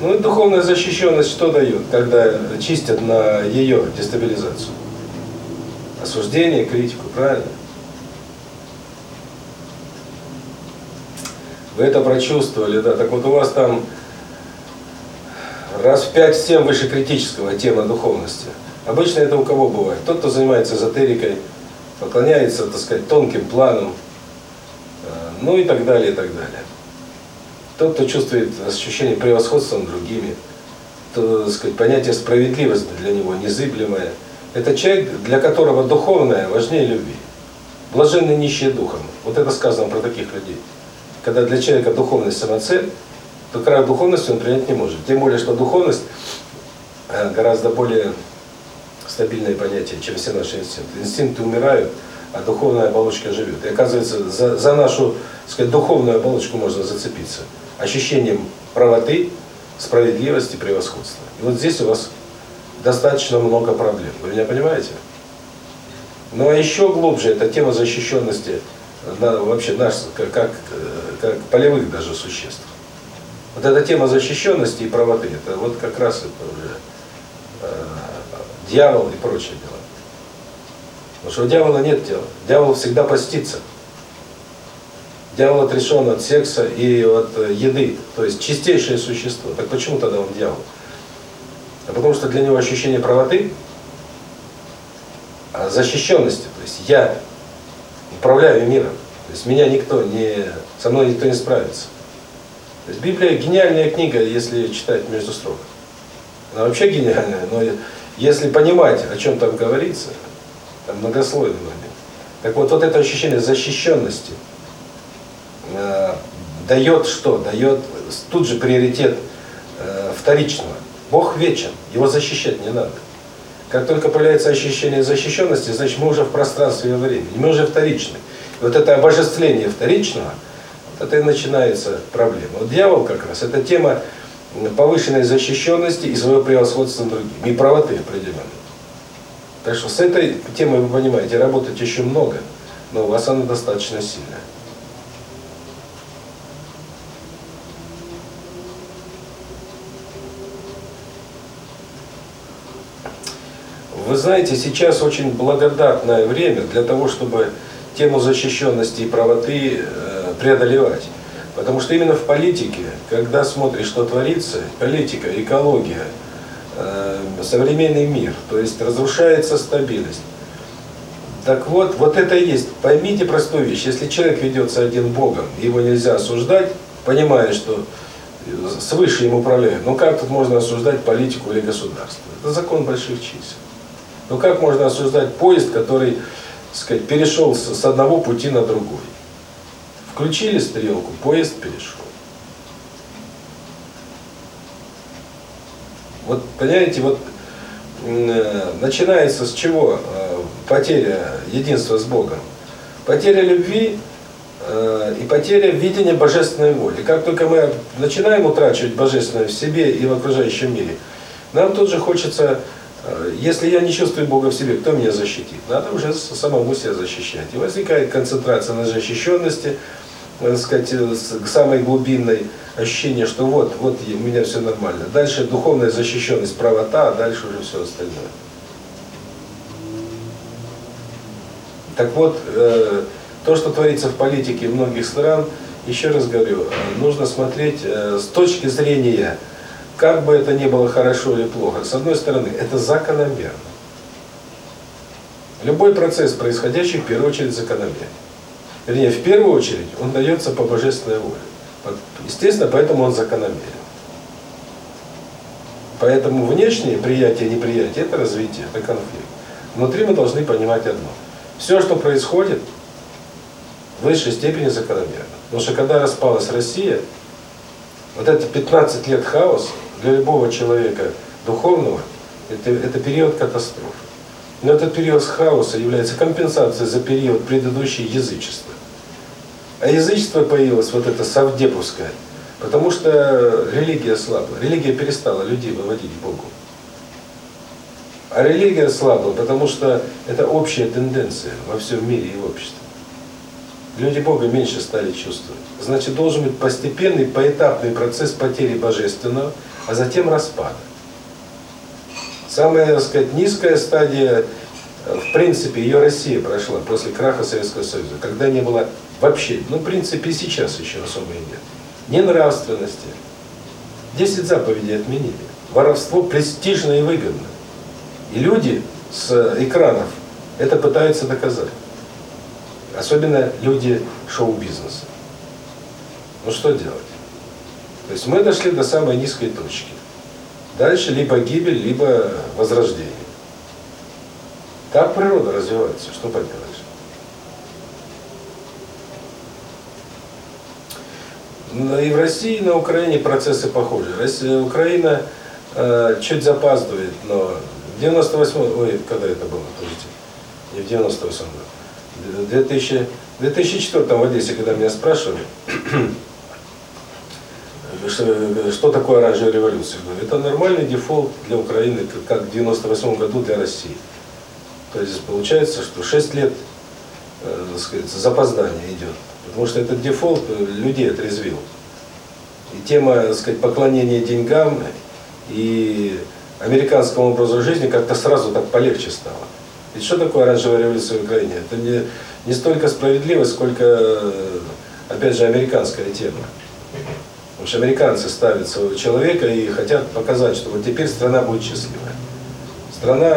Ну и духовная защищенность что дает, когда чистят на ее дестабилизацию? Осуждение, критику, правильно? Вы это прочувствовали, да? Так вот у вас там раз в 5-7 выше критического тема духовности – Обычно это у кого бывает? Тот, кто занимается эзотерикой, поклоняется, так сказать, тонким планам, э, ну и так далее, и так далее. Тот, кто чувствует ощущение превосходства над другими, то, так сказать, понятие справедливости для него незыблемое. Это человек, для которого духовное важнее любви. Блаженный нищие духом. Вот это сказано про таких людей. Когда для человека духовность самоцель, то край духовности он принять не может. Тем более, что духовность э, гораздо более стабильное понятие, чем все наши инстинкты. Инстинкты умирают, а духовная оболочка живет. И оказывается, за, за нашу сказать, духовную оболочку можно зацепиться. Ощущением правоты, справедливости, превосходства. И вот здесь у вас достаточно много проблем. Вы меня понимаете? Ну а еще глубже, это тема защищенности на, вообще наш, как, как, как полевых даже существ. Вот эта тема защищенности и правоты, это вот как раз это уже э, дьявол и прочие дела. Потому что у дьявола нет тела. Дьявол всегда постится. Дьявол отрешен от секса и от э, еды, то есть чистейшее существо. Так почему тогда он дьявол? А потому что для него ощущение правоты, а защищенности, то есть я управляю миром, то есть меня никто не, со мной никто не справится. Библия гениальная книга, если читать между строк. Она вообще гениальная, но если понимать, о чем там говорится, там многослойный момент. Так вот, вот это ощущение защищенности э, дает что? Дает тут же приоритет э, вторичного. Бог вечен, его защищать не надо. Как только появляется ощущение защищенности, значит мы уже в пространстве и времени, мы уже вторичны. И вот это обожествление вторичного, это и начинается проблема. Вот дьявол как раз, это тема повышенной защищенности и своего превосходства над другими, и правоты определенной. Так что с этой темой, вы понимаете, работать еще много, но у вас она достаточно сильная. Вы знаете, сейчас очень благодатное время для того, чтобы тему защищенности и правоты э, преодолевать. Потому что именно в политике, когда смотришь, что творится, политика, экология, э, современный мир, то есть разрушается стабильность. Так вот, вот это и есть. Поймите простую вещь. Если человек ведется один Богом, его нельзя осуждать, понимая, что свыше им управляют. Ну как тут можно осуждать политику или государство? Это закон больших чисел. Ну как можно осуждать поезд, который, так сказать, перешел с одного пути на другой? Включили стрелку, поезд перешел. Вот, понимаете, вот э, начинается с чего э, потеря единства с Богом? Потеря любви э, и потеря видения божественной воли. Как только мы начинаем утрачивать божественное в себе и в окружающем мире, нам тут же хочется, э, если я не чувствую Бога в себе, кто меня защитит? Надо уже самому себя защищать. И возникает концентрация на защищенности, так сказать, к самой глубинной ощущение, что вот, вот у меня все нормально. Дальше духовная защищенность, правота, а дальше уже все остальное. Так вот, э, то, что творится в политике многих стран, еще раз говорю, э, нужно смотреть э, с точки зрения, как бы это ни было хорошо или плохо. С одной стороны, это закономерно. Любой процесс, происходящий, в первую очередь закономерен. Вернее, в первую очередь, он дается по божественной воле. Естественно, поэтому он закономерен. Поэтому внешнее приятие и неприятие – это развитие, это конфликт. Внутри мы должны понимать одно – все, что происходит, в высшей степени закономерно. Потому что когда распалась Россия, вот это 15 лет хаоса для любого человека духовного, это, это период катастрофы. Но этот период хаоса является компенсацией за период предыдущей язычества. А язычество появилось, вот это савдеповское, потому что религия слабла. Религия перестала людей выводить к Богу. А религия слабла, потому что это общая тенденция во всем мире и в обществе. Люди Бога меньше стали чувствовать. Значит, должен быть постепенный, поэтапный процесс потери божественного, а затем распада. Самая, так сказать, низкая стадия, в принципе, ее Россия прошла после краха Советского Союза, когда не было вообще, ну, в принципе, и сейчас еще особо и нет, ни нравственности. Десять заповедей отменили. Воровство престижно и выгодно. И люди с экранов это пытаются доказать. Особенно люди шоу-бизнеса. Ну что делать? То есть мы дошли до самой низкой точки. Дальше либо гибель, либо возрождение. Так природа развивается, что поделаешь. И в России, и на Украине процессы похожи. Россия, Украина э, чуть запаздывает, но в 98 ой, когда это было, подождите, не в 98 году, в 2000, 2004 в Одессе, когда меня спрашивали, <clears throat> что, такое оранжевая революция, это нормальный дефолт для Украины, как в 98 году для России. То получается, что 6 лет э, сказать, запоздание идет, потому что этот дефолт людей отрезвил. И тема, так сказать, поклонения деньгам и американскому образу жизни как-то сразу так полегче стало. Ведь что такое оранжевая революция в Украине? Это не, не столько справедливость, сколько, опять же, американская тема. Потому что американцы ставят своего человека и хотят показать, что вот теперь страна будет счастливая. Страна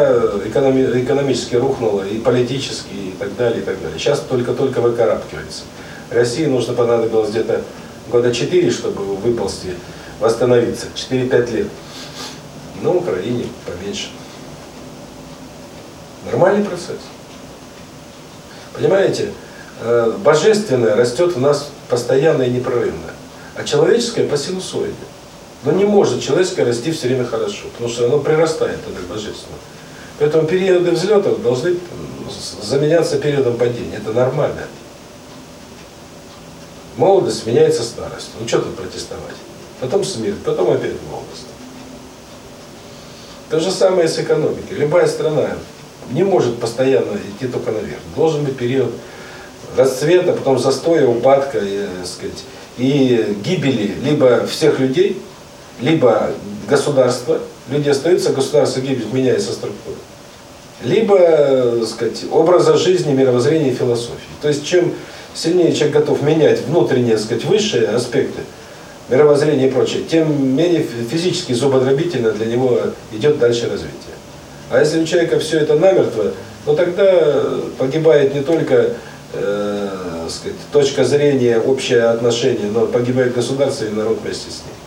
экономи экономически рухнула, и политически, и так далее, и так далее. Сейчас только-только выкарабкивается. России нужно понадобилось где-то года 4, чтобы выползти, восстановиться. 4-5 лет на Украине поменьше. Нормальный процесс. Понимаете, э, божественное растет в нас постоянно и непрерывно, а человеческое по синусоиде. Но не может человеческое расти все время хорошо, потому что оно прирастает тогда к божественному. Поэтому периоды взлетов должны заменяться периодом падения. Это нормально. Молодость меняется старостью. Ну что тут протестовать? Потом смерть, потом опять молодость. То же самое с экономикой. Любая страна не может постоянно идти только наверх. Должен быть период расцвета, потом застоя, упадка, и, сказать, и гибели либо всех людей, либо государства. Люди остаются, государство гибнет, меняется структура. Либо, сказать, образа жизни, мировоззрения и философии. То есть, чем сильнее человек готов менять внутренние, сказать, высшие аспекты, мировоззрение и прочее, тем менее физически зубодробительно для него идет дальше развитие. А если у человека все это намертво, ну тогда погибает не только э, сказать, точка зрения, общее отношение, но погибает государство и народ вместе с ним.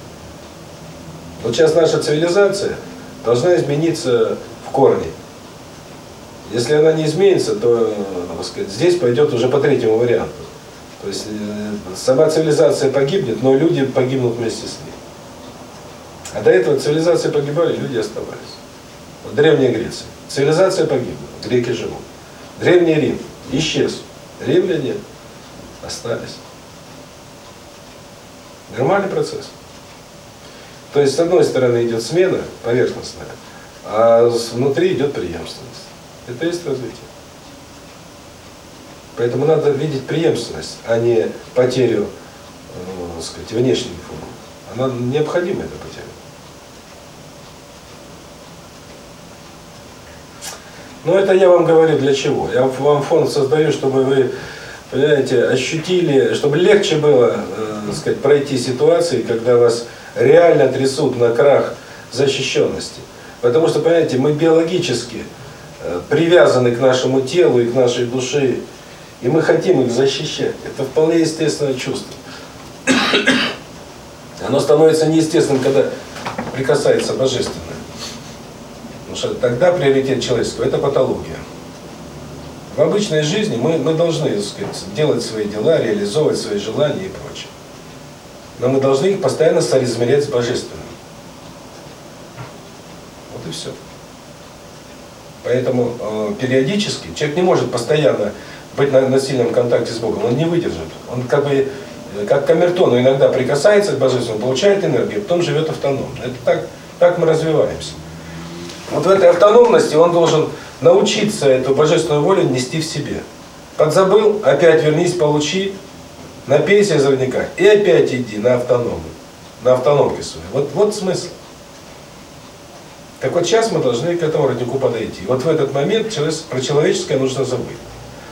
Вот сейчас наша цивилизация должна измениться в корне. Если она не изменится, то так сказать, здесь пойдет уже по третьему варианту. То есть э, сама цивилизация погибнет, но люди погибнут вместе с ней. А до этого цивилизации погибали, люди оставались. Вот Древняя Греция. Цивилизация погибла, греки живут. Древний Рим исчез, римляне остались. Нормальный процесс. То есть, с одной стороны идет смена поверхностная, а внутри идет преемственность. Это есть развитие. Поэтому надо видеть преемственность, а не потерю, э, сказать, внешней формы. Она необходима, эта потеря. Но это я вам говорю для чего? Я вам фон создаю, чтобы вы, понимаете, ощутили, чтобы легче было, э, сказать, пройти ситуации, когда вас реально трясут на крах защищенности. Потому что, понимаете, мы биологически э, привязаны к нашему телу и к нашей душе, и мы хотим их защищать. Это вполне естественное чувство. <coughs> Оно становится неестественным, когда прикасается божественное. Потому что тогда приоритет человеческого – это патология. В обычной жизни мы, мы должны сказать, делать свои дела, реализовывать свои желания и прочее. Но мы должны их постоянно соразмерять с божественным. Вот и все. Поэтому э, периодически человек не может постоянно быть на, на сильном контакте с Богом, он не выдержит. Он как бы, э, как камертон, иногда прикасается к Божественному, получает энергию, потом живет автономно. Это так, так мы развиваемся. Вот в этой автономности он должен научиться эту божественную волю нести в себе. Подзабыл, опять вернись, получи, напейся из родника, и опять иди на автономы, на автономке своей. Вот, вот смысл. Так вот сейчас мы должны к этому роднику подойти. Вот в этот момент про человеческое нужно забыть.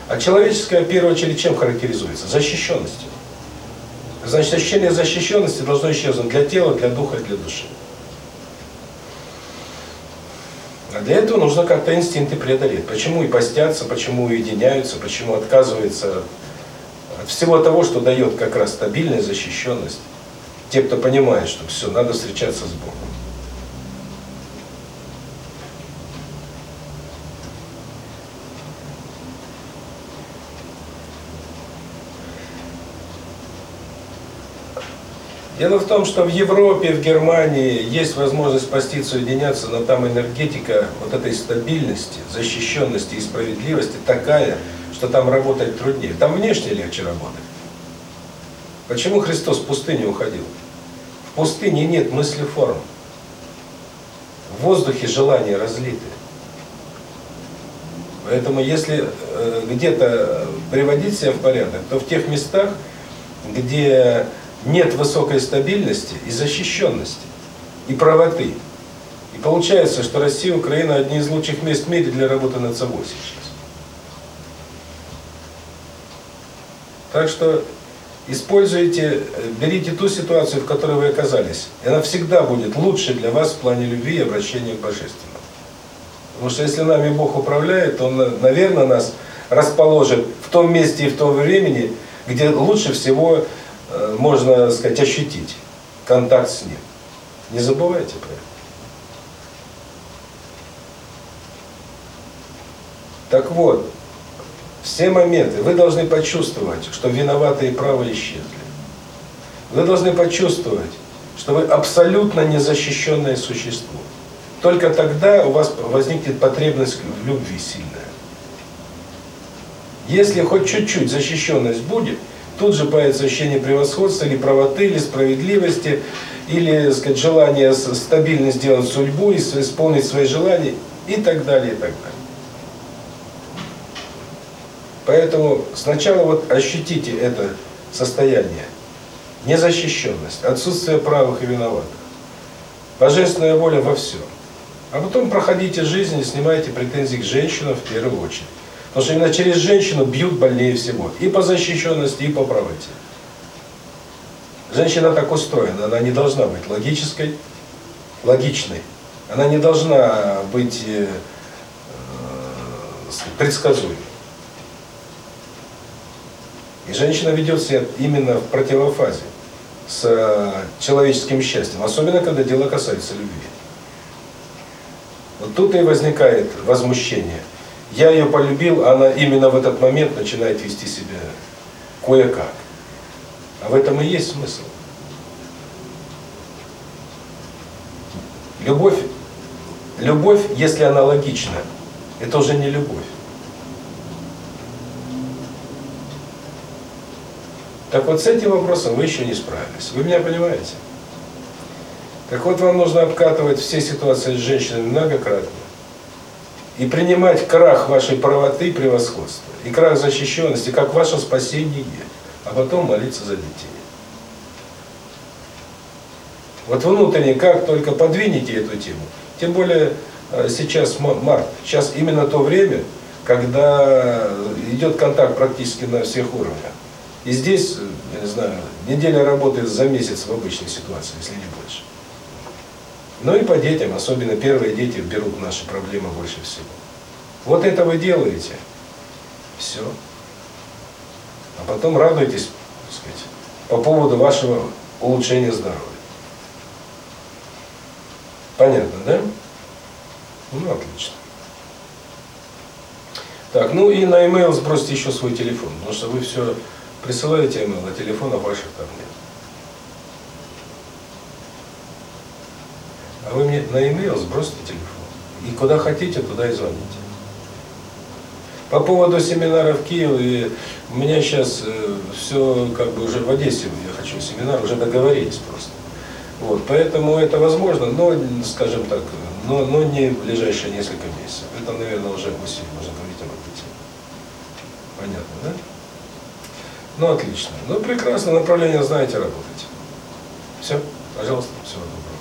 А человеческое, в первую очередь, чем характеризуется? Защищенностью. Значит, ощущение защищенности должно исчезнуть для тела, для духа и для души. А для этого нужно как-то инстинкты преодолеть. Почему и постятся, почему уединяются, почему отказываются всего того, что дает как раз стабильность, защищенность. Те, кто понимает, что все, надо встречаться с Богом. Дело в том, что в Европе, в Германии есть возможность поститься, уединяться, но там энергетика вот этой стабильности, защищенности и справедливости такая, что там работать труднее. Там внешне легче работать. Почему Христос в пустыню уходил? В пустыне нет мысли форм. В воздухе желания разлиты. Поэтому если э, где-то приводить себя в порядок, то в тех местах, где нет высокой стабильности и защищенности, и правоты. И получается, что Россия и Украина одни из лучших мест в мире для работы над собой сейчас. Так что используйте, берите ту ситуацию, в которой вы оказались. И она всегда будет лучше для вас в плане любви и обращения к Божественному. Потому что если нами Бог управляет, Он, наверное, нас расположит в том месте и в том времени, где лучше всего Э, можно, сказать, ощутить контакт с ним. Не забывайте про это. Так вот, все моменты вы должны почувствовать, что виноватые правы исчезли. Вы должны почувствовать, что вы абсолютно незащищенное существо. Только тогда у вас возникнет потребность в любви сильная. Если хоть чуть-чуть защищенность будет, тут же появится ощущение превосходства или правоты, или справедливости, или, сказать, желание стабильно сделать судьбу, исполнить свои желания и так далее, и так далее. Поэтому сначала вот ощутите это состояние, незащищенность, отсутствие правых и виноватых, божественная воля во всем. А потом проходите жизнь и снимайте претензии к женщинам в первую очередь. Потому что именно через женщину бьют больнее всего. И по защищенности, и по правоте. Женщина так устроена, она не должна быть логической, логичной. Она не должна быть э, э, предсказуемой. И женщина ведет себя именно в противофазе с э, человеческим счастьем, особенно когда дело касается любви. Вот тут и возникает возмущение. Я ее полюбил, она именно в этот момент начинает вести себя кое-как. А в этом и есть смысл. Любовь, любовь, если она логична, это уже не любовь. Так вот с этим вопросом вы еще не справились. Вы меня понимаете? Так вот вам нужно обкатывать все ситуации с женщинами многократно. И принимать крах вашей правоты и превосходства. И крах защищенности, как ваше спасение. А потом молиться за детей. Вот внутренне, как только подвинете эту тему, тем более э, сейчас ма- март, сейчас именно то время, когда идет контакт практически на всех уровнях. И здесь, я не знаю, неделя работает за месяц в обычной ситуации, если не больше. Ну и по детям, особенно первые дети берут наши проблемы больше всего. Вот это вы делаете. Все. А потом радуйтесь, так сказать, по поводу вашего улучшения здоровья. Понятно, да? Ну, отлично. Так, ну и на e-mail сбросьте еще свой телефон, потому что вы все присылаете e-mail, а телефонов ваших там нет. А вы мне на e-mail сбросьте телефон. И куда хотите, туда и звоните. По поводу семинара в Киеве, у меня сейчас все как бы уже в Одессе, я хочу семинар, уже договорились просто. Вот, поэтому это возможно, но, скажем так, но, но не в ближайшие несколько месяцев. Это, наверное, уже осенью можно говорить об этой теме. Понятно, да? Ну, отлично. Ну, прекрасно, направление знаете, работайте. Все, пожалуйста, всего доброго.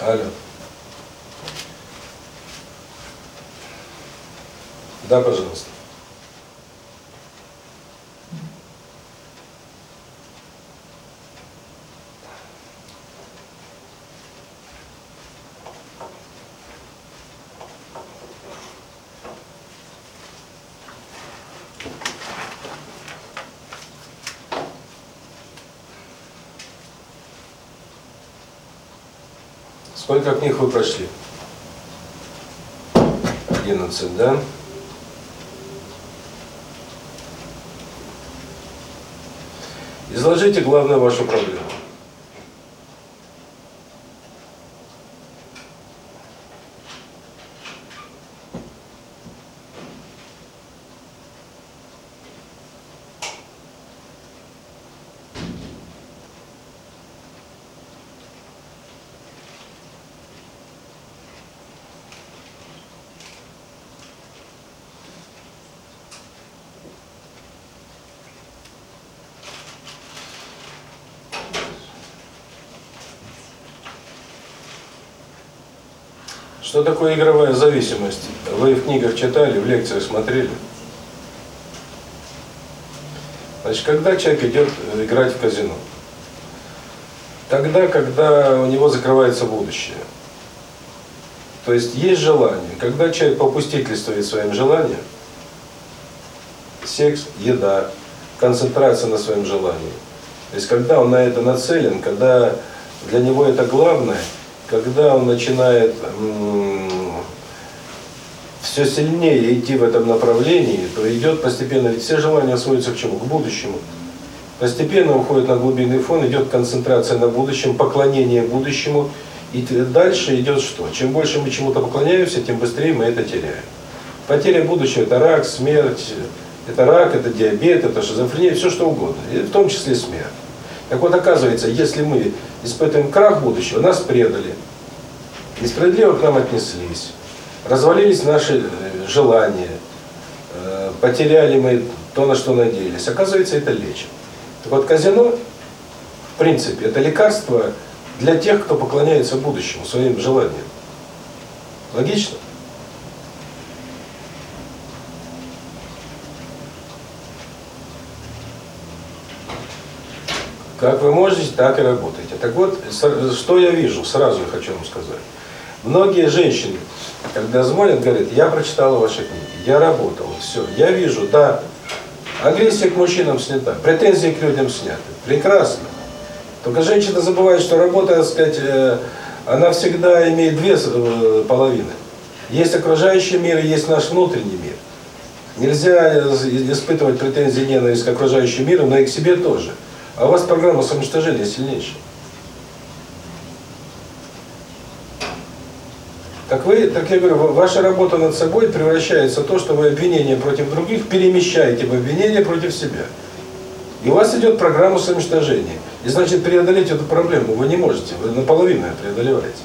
Алло. Да, пожалуйста. Сколько книг вы прошли? 11, да? Изложите главную вашу проблему. Что такое игровая зависимость? Вы в книгах читали, в лекциях смотрели? Значит, когда человек идет играть в казино? Тогда, когда у него закрывается будущее. То есть есть желание. Когда человек попустительствует своим желаниям, секс, еда, концентрация на своем желании. То есть когда он на это нацелен, когда для него это главное, когда он начинает все сильнее идти в этом направлении, то идет постепенно, ведь все желания сводятся к чему? К будущему. Постепенно уходит на глубинный фон, идет концентрация на будущем, поклонение будущему, и дальше идет что? Чем больше мы чему-то поклоняемся, тем быстрее мы это теряем. Потеря будущего – это рак, смерть, это рак, это диабет, это шизофрения, все что угодно, и в том числе смерть. Так вот, оказывается, если мы испытываем крах будущего, нас предали, несправедливо к нам отнеслись, развалились наши желания, потеряли мы то, на что надеялись. Оказывается, это лечит. Так вот, казино, в принципе, это лекарство для тех, кто поклоняется будущему, своим желаниям. Логично? Как вы можете, так и работаете. Так вот, что я вижу, сразу хочу вам сказать. Многие женщины, когда звонят, говорят, я прочитала ваши книги, я работала, все, я вижу, да, агрессия к мужчинам снята, претензии к людям сняты, прекрасно. Только женщина забывает, что работа, так сказать, она всегда имеет две половины. Есть окружающий мир есть наш внутренний мир. Нельзя испытывать претензии ненависть к окружающему миру, но и к себе тоже. А у вас программа самоуничтожения сильнейшая. Так вы, так я говорю, ваша работа над собой превращается в то, что вы обвинения против других перемещаете в обвинения против себя. И у вас идет программа самоуничтожения. И значит, преодолеть эту проблему вы не можете, вы наполовину ее преодолеваете.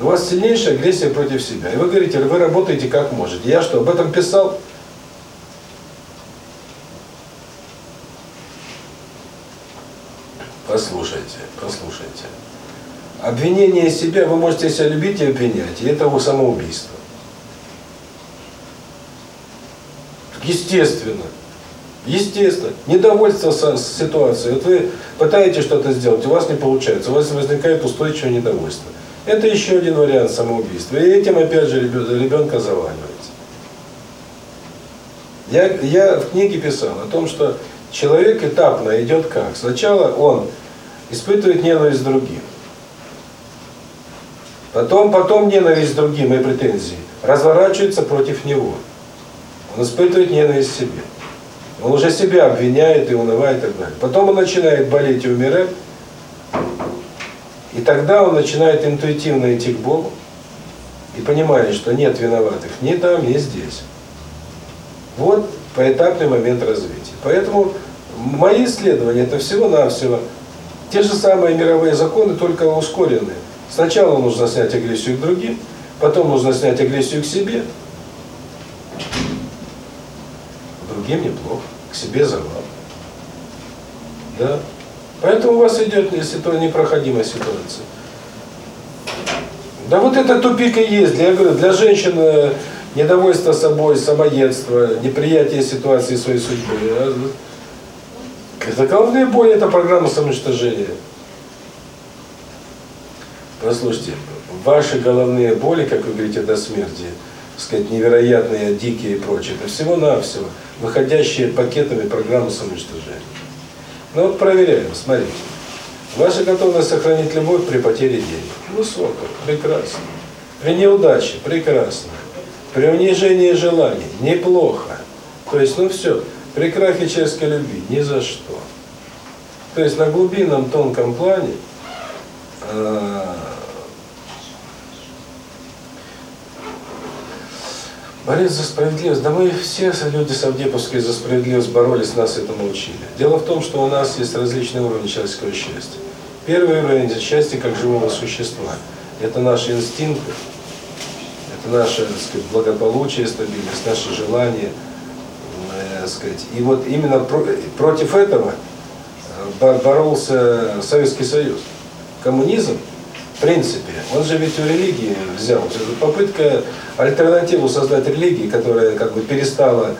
У вас сильнейшая агрессия против себя. И вы говорите, вы работаете как можете. Я что, об этом писал? Послушайте. Обвинение себя, вы можете себя любить и обвинять, и это самоубийство. Естественно. Естественно. Недовольство с ситуацией. Вот вы пытаетесь что-то сделать, у вас не получается, у вас возникает устойчивое недовольство. Это еще один вариант самоубийства. И этим опять же ребенка заваливается. Я, я в книге писал о том, что человек этапно идет как? Сначала он испытывает ненависть к другим. Потом, потом ненависть к другим и претензии разворачивается против него. Он испытывает ненависть к себе. Он уже себя обвиняет и унывает и так далее. Потом он начинает болеть и умирать. И тогда он начинает интуитивно идти к Богу и понимает, что нет виноватых ни там, ни здесь. Вот поэтапный момент развития. Поэтому мои исследования это всего-навсего те же самые мировые законы, только ускоренные. Сначала нужно снять агрессию к другим, потом нужно снять агрессию к себе. К другим неплохо, к себе завал. Да? Поэтому у вас идет ситуация, непроходимая ситуация. Да вот это тупик и есть. Я говорю, для женщин э, недовольство собой, самоедство, неприятие ситуации своей судьбы. Это головные боли, это программа самоуничтожения. Послушайте, ваши головные боли, как вы говорите, до смерти, сказать, невероятные, дикие и прочее, это всего-навсего выходящие пакетами программы самоуничтожения. Ну вот проверяем, смотрите. Ваша готовность сохранить любовь при потере денег. Высокая, прекрасно. При неудаче, прекрасно. При унижении желаний, неплохо. То есть, ну все, при крахе человеческой любви, ни за что. То есть на глубинном тонком плане э, Борец за справедливость. Да мы все люди Савдеповской за справедливость боролись, нас этому учили. Дело в том, что у нас есть различные уровни человеческого счастья. Первый уровень – счастья как живого существа. Это наши инстинкты, это наше так сказать, благополучие, стабильность, наши желания. Э, так сказать. И вот именно против этого э, боролся Советский Союз. Коммунизм принципе, он же ведь у религии взял. Попытка альтернативу создать религии, которая как бы перестала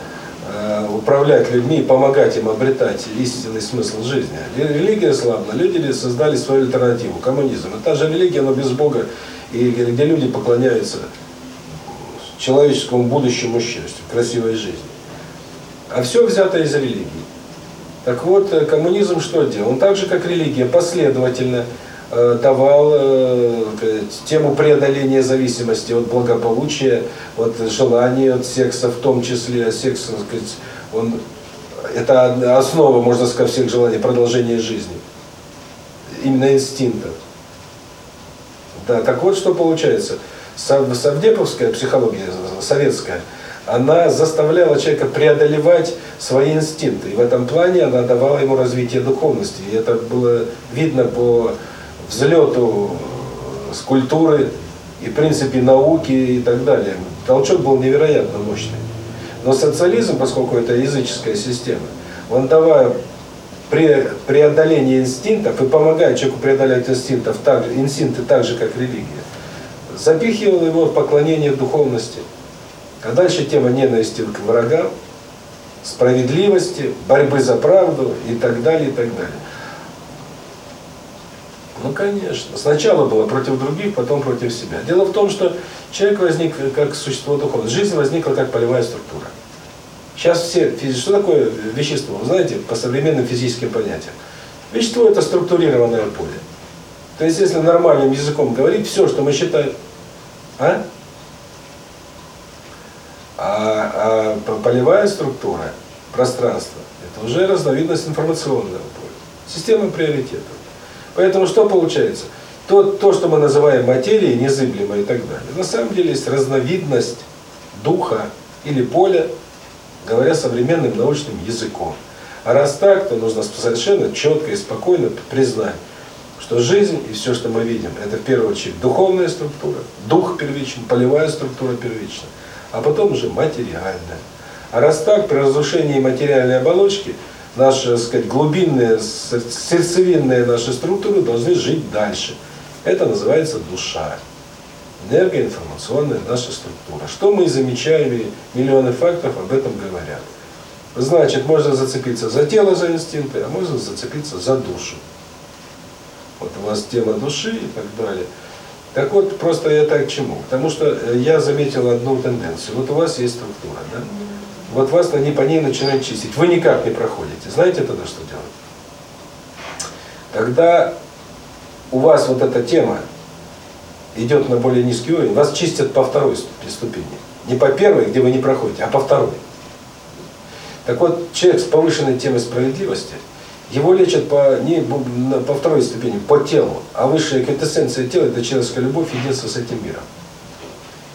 э, управлять людьми и помогать им обретать истинный смысл жизни. Религия слабна, люди создали свою альтернативу, коммунизм. Это та же религия, но без Бога, и где люди поклоняются человеческому будущему счастью, красивой жизни. А все взято из религии. Так вот, э, коммунизм что делал? Он так же, как религия, последовательно давал э, тему преодоления зависимости от благополучия, от желания, от секса в том числе. Секс, так сказать, он, это основа, можно сказать, всех желаний, продолжения жизни. Именно инстинктов. Да, так вот, что получается. Савдеповская психология, советская, она заставляла человека преодолевать свои инстинкты. И в этом плане она давала ему развитие духовности. И это было видно по взлету скульптуры и, в принципе, науки и так далее. Толчок был невероятно мощный. Но социализм, поскольку это языческая система, он давая при преодолении инстинктов и помогая человеку преодолеть инстинктов, так, инстинкты так же, как религия, запихивал его в поклонение духовности. А дальше тема ненависти к врагам, справедливости, борьбы за правду и так далее, и так далее. Ну, конечно. Сначала было против других, потом против себя. Дело в том, что человек возник как существо духовное. Жизнь возникла как полевая структура. Сейчас все... Что такое вещество? Вы знаете, по современным физическим понятиям. Вещество – это структурированное поле. То есть, если нормальным языком говорить, все, что мы считаем... А? А, а полевая структура, пространство, это уже разновидность информационного поля. Система приоритетов. Поэтому что получается? то, то, что мы называем материей, незыблемой и так далее, на самом деле есть разновидность духа или поля, говоря современным научным языком. А раз так, то нужно совершенно четко и спокойно признать, что жизнь и все, что мы видим, это в первую очередь духовная структура, дух первичен, полевая структура первична, а потом уже материальная. А раз так, при разрушении материальной оболочки, наши, так сказать, глубинные, сердцевинные наши структуры должны жить дальше. Это называется душа. Энергоинформационная наша структура. Что мы замечаем, и миллионы фактов об этом говорят. Значит, можно зацепиться за тело, за инстинкты, а можно зацепиться за душу. Вот у вас тема души и так далее. Так вот, просто я так к чему? Потому что э, я заметил одну тенденцию. Вот у вас есть структура, да? Вот вас ней, по ней начинают чистить. Вы никак не проходите. Знаете тогда, что делать? Тогда у вас вот эта тема идет на более низкий уровень, вас чистят по второй ступени. Не по первой, где вы не проходите, а по второй. Так вот, человек с повышенной темой справедливости – его лечат по, не по второй ступени, по телу. А высшая квинтэссенция тела – это человеческая любовь, единство с этим миром.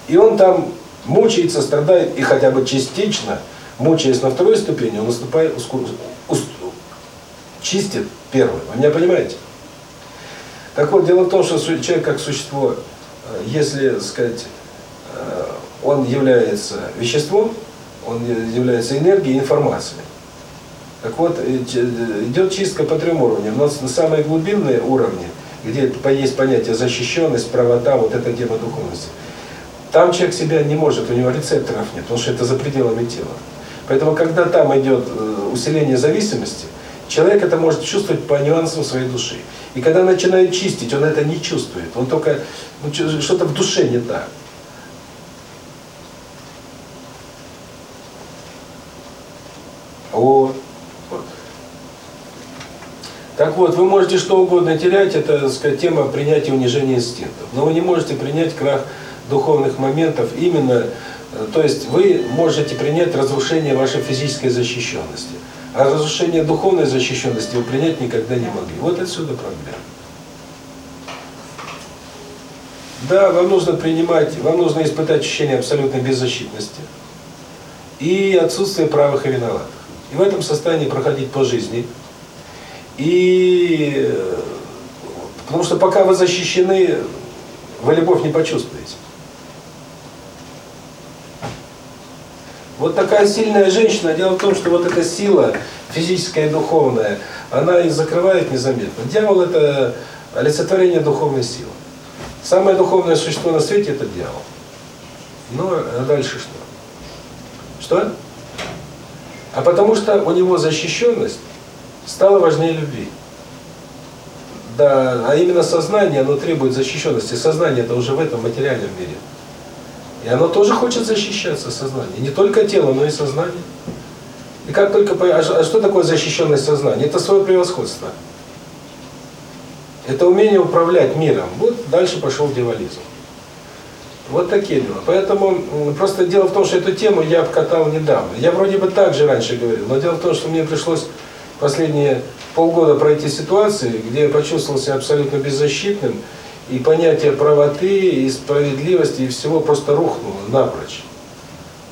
И он там мучается, страдает, и хотя бы частично, мучаясь на второй ступени, он наступает, ускор, уст, чистит первую. Вы меня понимаете? Так вот, дело в том, что человек как существо, э, если, сказать, э, он является веществом, он является энергией, информацией. Так вот, э, идет чистка по трем уровням. Но на самые глубинные уровни, где есть понятие защищенность, правота, вот эта тема духовности, там человек себя не может, у него рецепторов нет, потому что это за пределами тела. Поэтому, когда там идет э, усиление зависимости, человек это может чувствовать по нюансам своей души. И когда начинает чистить, он это не чувствует. Он только, ну, что-то в душе не так. О, так вот, вы можете что угодно терять, это, сказать, тема принятия унижения инстинктов. Но вы не можете принять крах духовных моментов именно, э, то есть вы можете принять разрушение вашей физической защищенности. А разрушение духовной защищенности вы принять никогда не могли. Вот отсюда проблема. Да, вам нужно принимать, вам нужно испытать ощущение абсолютной беззащитности и отсутствие правых и виноватых. И в этом состоянии проходить по жизни – и потому что пока вы защищены, вы любовь не почувствуете. Вот такая сильная женщина, дело в том, что вот эта сила физическая и духовная, она их закрывает незаметно. Дьявол – это олицетворение духовной силы. Самое духовное существо на свете – это дьявол. Ну, а дальше что? Что? А потому что у него защищенность стало важнее любви. Да, а именно сознание, оно требует защищенности. Сознание это уже в этом материальном мире. И оно тоже хочет защищаться, сознание. Не только тело, но и сознание. И как только... А, а что такое защищенность сознания? Это свое превосходство. Это умение управлять миром. Вот дальше пошел дьяволизм. Вот такие дела. Поэтому просто дело в том, что эту тему я обкатал недавно. Я вроде бы так же раньше говорил, но дело в том, что мне пришлось последние полгода пройти ситуации, где я почувствовал себя абсолютно беззащитным, и понятие правоты, и справедливости, и всего просто рухнуло напрочь.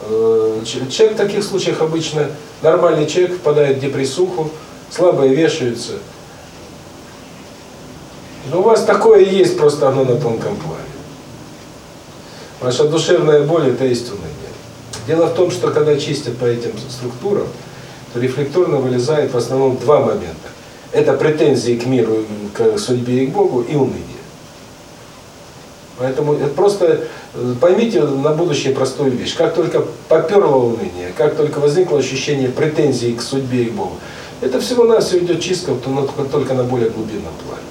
Э, человек в таких случаях обычно, нормальный человек впадает в депрессуху, слабые вешаются. Но у вас такое есть, просто оно на тонком плане. Ваша душевная боль – это есть уныние. Дело в том, что когда чистят по этим структурам, то рефлекторно вылезает в основном два момента. Это претензии к миру, к судьбе и к Богу, и уныние. Поэтому это просто э, поймите на будущее простую вещь. Как только поперло уныние, как только возникло ощущение претензий к судьбе и к Богу, это всего-навсего идет чистка, но только на более глубинном плане.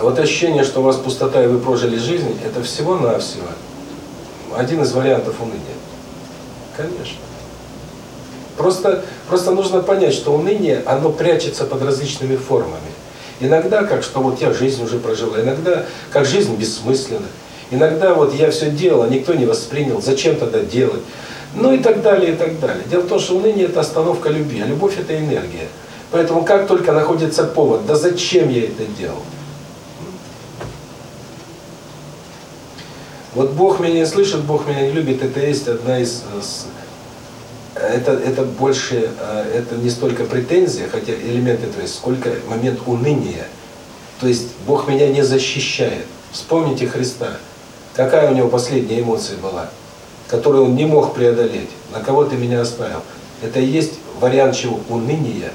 Вот ощущение, что у вас пустота и вы прожили жизнь, это всего-навсего один из вариантов уныния. Конечно. Просто, просто нужно понять, что уныние, оно прячется под различными формами. Иногда как, что вот я жизнь уже прожила, иногда как жизнь бессмысленна. Иногда вот я все делал, а никто не воспринял, зачем тогда делать? Ну и так далее, и так далее. Дело в том, что уныние – это остановка любви, а любовь – это энергия. Поэтому как только находится повод, да зачем я это делал? Вот Бог меня не слышит, Бог меня не любит, это есть одна из... Это, это больше, это не столько претензия, хотя элемент этого есть, сколько момент уныния. То есть Бог меня не защищает. Вспомните Христа. Какая у него последняя эмоция была, которую он не мог преодолеть? На кого ты меня оставил? Это и есть вариант чего? Уныния.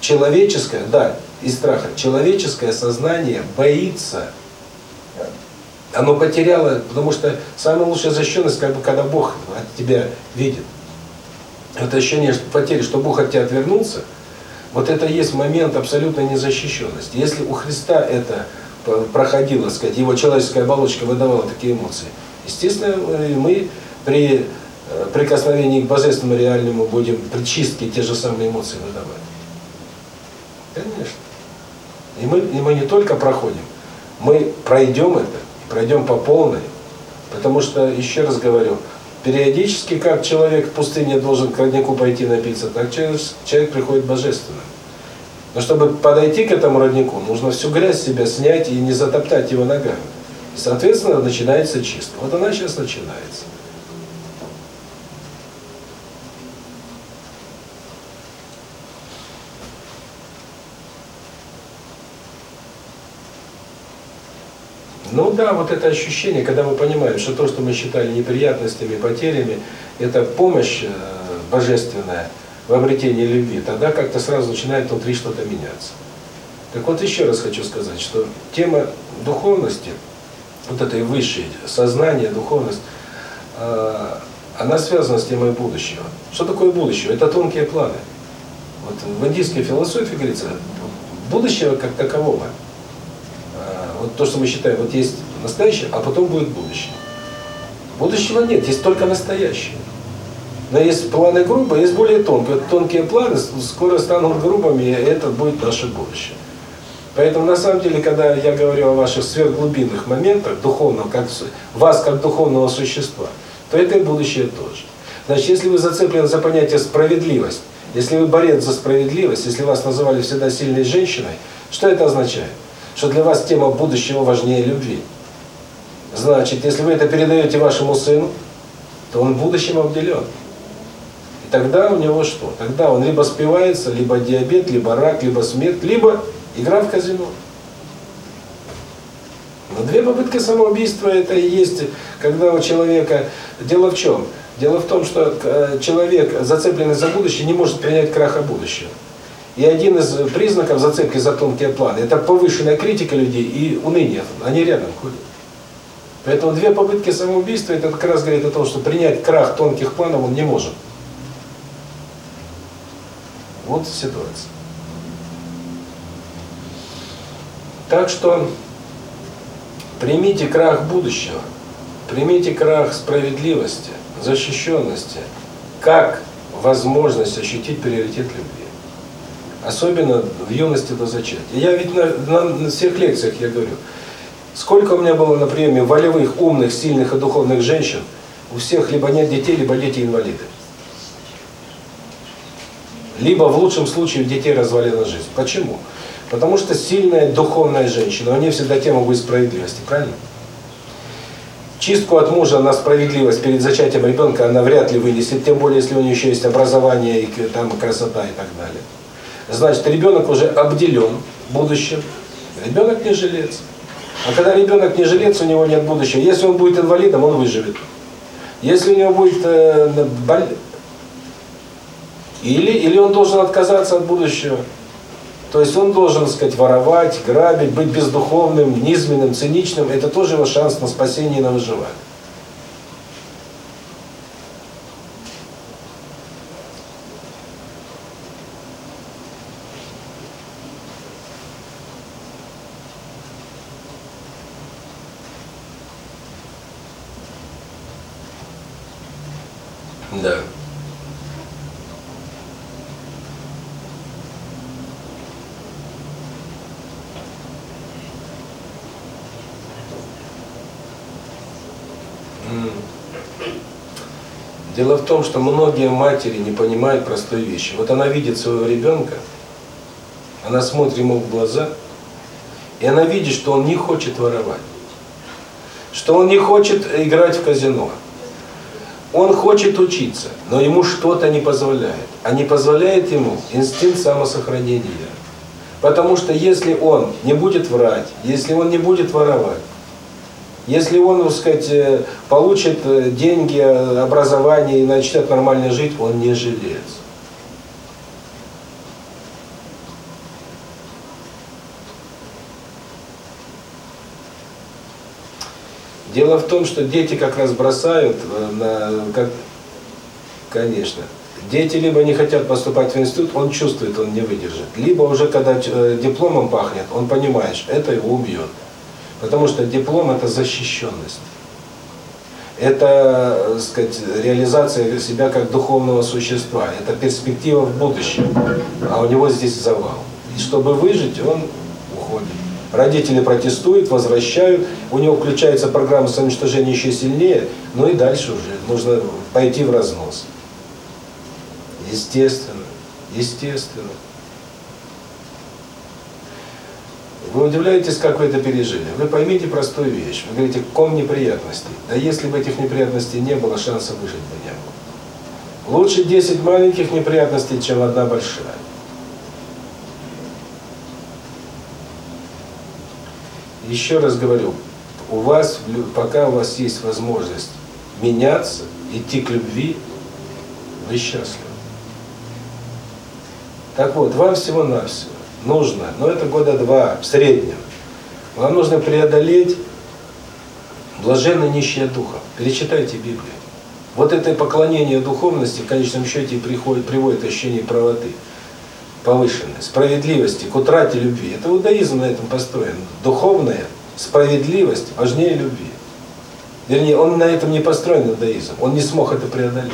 Человеческое, да, из страха, человеческое сознание боится оно потеряло, потому что самая лучшая защищенность, как бы, когда Бог от тебя видит. Это ощущение потери, что Бог от тебя отвернулся, вот это есть момент абсолютной незащищенности. Если у Христа это проходило, сказать, его человеческая оболочка выдавала такие эмоции, естественно, мы при э, прикосновении к Божественному реальному будем при чистке те же самые эмоции выдавать. Конечно. И мы, и мы не только проходим, мы пройдем это, пройдем по полной, потому что, еще раз говорю, периодически, как человек в пустыне должен к роднику пойти напиться, так человек, человек приходит божественным. Но чтобы подойти к этому роднику, нужно всю грязь себя снять и не затоптать его ногами. И, соответственно, начинается чистка. Вот она сейчас начинается. Ну да, вот это ощущение, когда мы понимаем, что то, что мы считали неприятностями, потерями, это помощь э, божественная в обретении любви, тогда как-то сразу начинает внутри что-то меняться. Так вот еще раз хочу сказать, что тема духовности, вот этой высшей, сознание, духовность, э, она связана с темой будущего. Что такое будущее? Это тонкие планы. Вот в индийской философии говорится, будущего как такового – вот то, что мы считаем, вот есть настоящее, а потом будет будущее. Будущего нет, есть только настоящее. Но есть планы грубые, есть более тонкие. Тонкие планы скоро станут грубыми, и это будет наше будущее. Поэтому на самом деле, когда я говорю о ваших сверхглубинных моментах, духовного, как вас как духовного существа, то это и будущее тоже. Значит, если вы зацеплены за понятие справедливость, если вы борец за справедливость, если вас называли всегда сильной женщиной, что это означает? Что для вас тема будущего важнее любви. Значит, если вы это передаете вашему сыну, то он будущим обделен. И тогда у него что? Тогда он либо спивается, либо диабет, либо рак, либо смерть, либо игра в казино. Но две попытки самоубийства это и есть, когда у человека... Дело в чем? Дело в том, что э, человек, зацепленный за будущее, не может принять краха будущего. И один из признаков зацепки за тонкие планы – это повышенная критика людей и уныние. Они рядом ходят. Поэтому две попытки самоубийства – это как раз говорит о том, что принять крах тонких планов он не может. Вот ситуация. Так что примите крах будущего, примите крах справедливости, защищенности, как возможность ощутить приоритет любви. Особенно в юности до зачатия. Я ведь на, на, на всех лекциях я говорю, сколько у меня было на приеме волевых, умных, сильных и духовных женщин, у всех либо нет детей, либо дети инвалиды. Либо в лучшем случае у детей развалена жизнь. Почему? Потому что сильная духовная женщина, у нее всегда тема будет справедливости, правильно? Чистку от мужа на справедливость перед зачатием ребенка она вряд ли вынесет, тем более, если у нее еще есть образование, и там красота и так далее. Значит, ребенок уже обделен будущим. Ребенок не жилец. А когда ребенок не жилец, у него нет будущего. Если он будет инвалидом, он выживет. Если у него будет э, боль... или, или он должен отказаться от будущего. То есть он должен, так сказать, воровать, грабить, быть бездуховным, низменным, циничным. Это тоже его шанс на спасение и на выживание. Да. Дело в том, что многие матери не понимают простой вещи. Вот она видит своего ребенка, она смотрит ему в глаза, и она видит, что он не хочет воровать, что он не хочет играть в казино. Он хочет учиться, но ему что-то не позволяет. А не позволяет ему инстинкт самосохранения. Потому что если он не будет врать, если он не будет воровать, если он, так сказать, э, получит э, деньги, э, образование и начнет нормально жить, он не жилец. Дело в том, что дети как раз бросают на, как, конечно, дети либо не хотят поступать в институт, он чувствует, он не выдержит, либо уже когда дипломом пахнет, он понимает, что это его убьет. Потому что диплом – это защищенность. Это, так сказать, реализация себя как духовного существа. Это перспектива в будущем. А у него здесь завал. И чтобы выжить, он уходит. Родители протестуют, возвращают, у него включается программа самоуничтожения еще сильнее, ну и дальше уже нужно пойти в разнос. Естественно, естественно. Вы удивляетесь, как вы это пережили. Вы поймите простую вещь. Вы говорите, ком неприятностей. Да если бы этих неприятностей не было, шанса выжить бы не было. Лучше 10 маленьких неприятностей, чем одна большая. Еще раз говорю, у вас, пока у вас есть возможность меняться, идти к любви, вы счастливы. Так вот, вам всего-навсего нужно, но это года два в среднем, вам нужно преодолеть блаженно нищие духа. Перечитайте Библию. Вот это поклонение духовности в конечном счете приходит, приводит ощущение правоты, повышенной, справедливости, к утрате любви. Это иудаизм на этом построен. Духовная справедливость важнее любви. Вернее, он на этом не построен иудаизм, он не смог это преодолеть.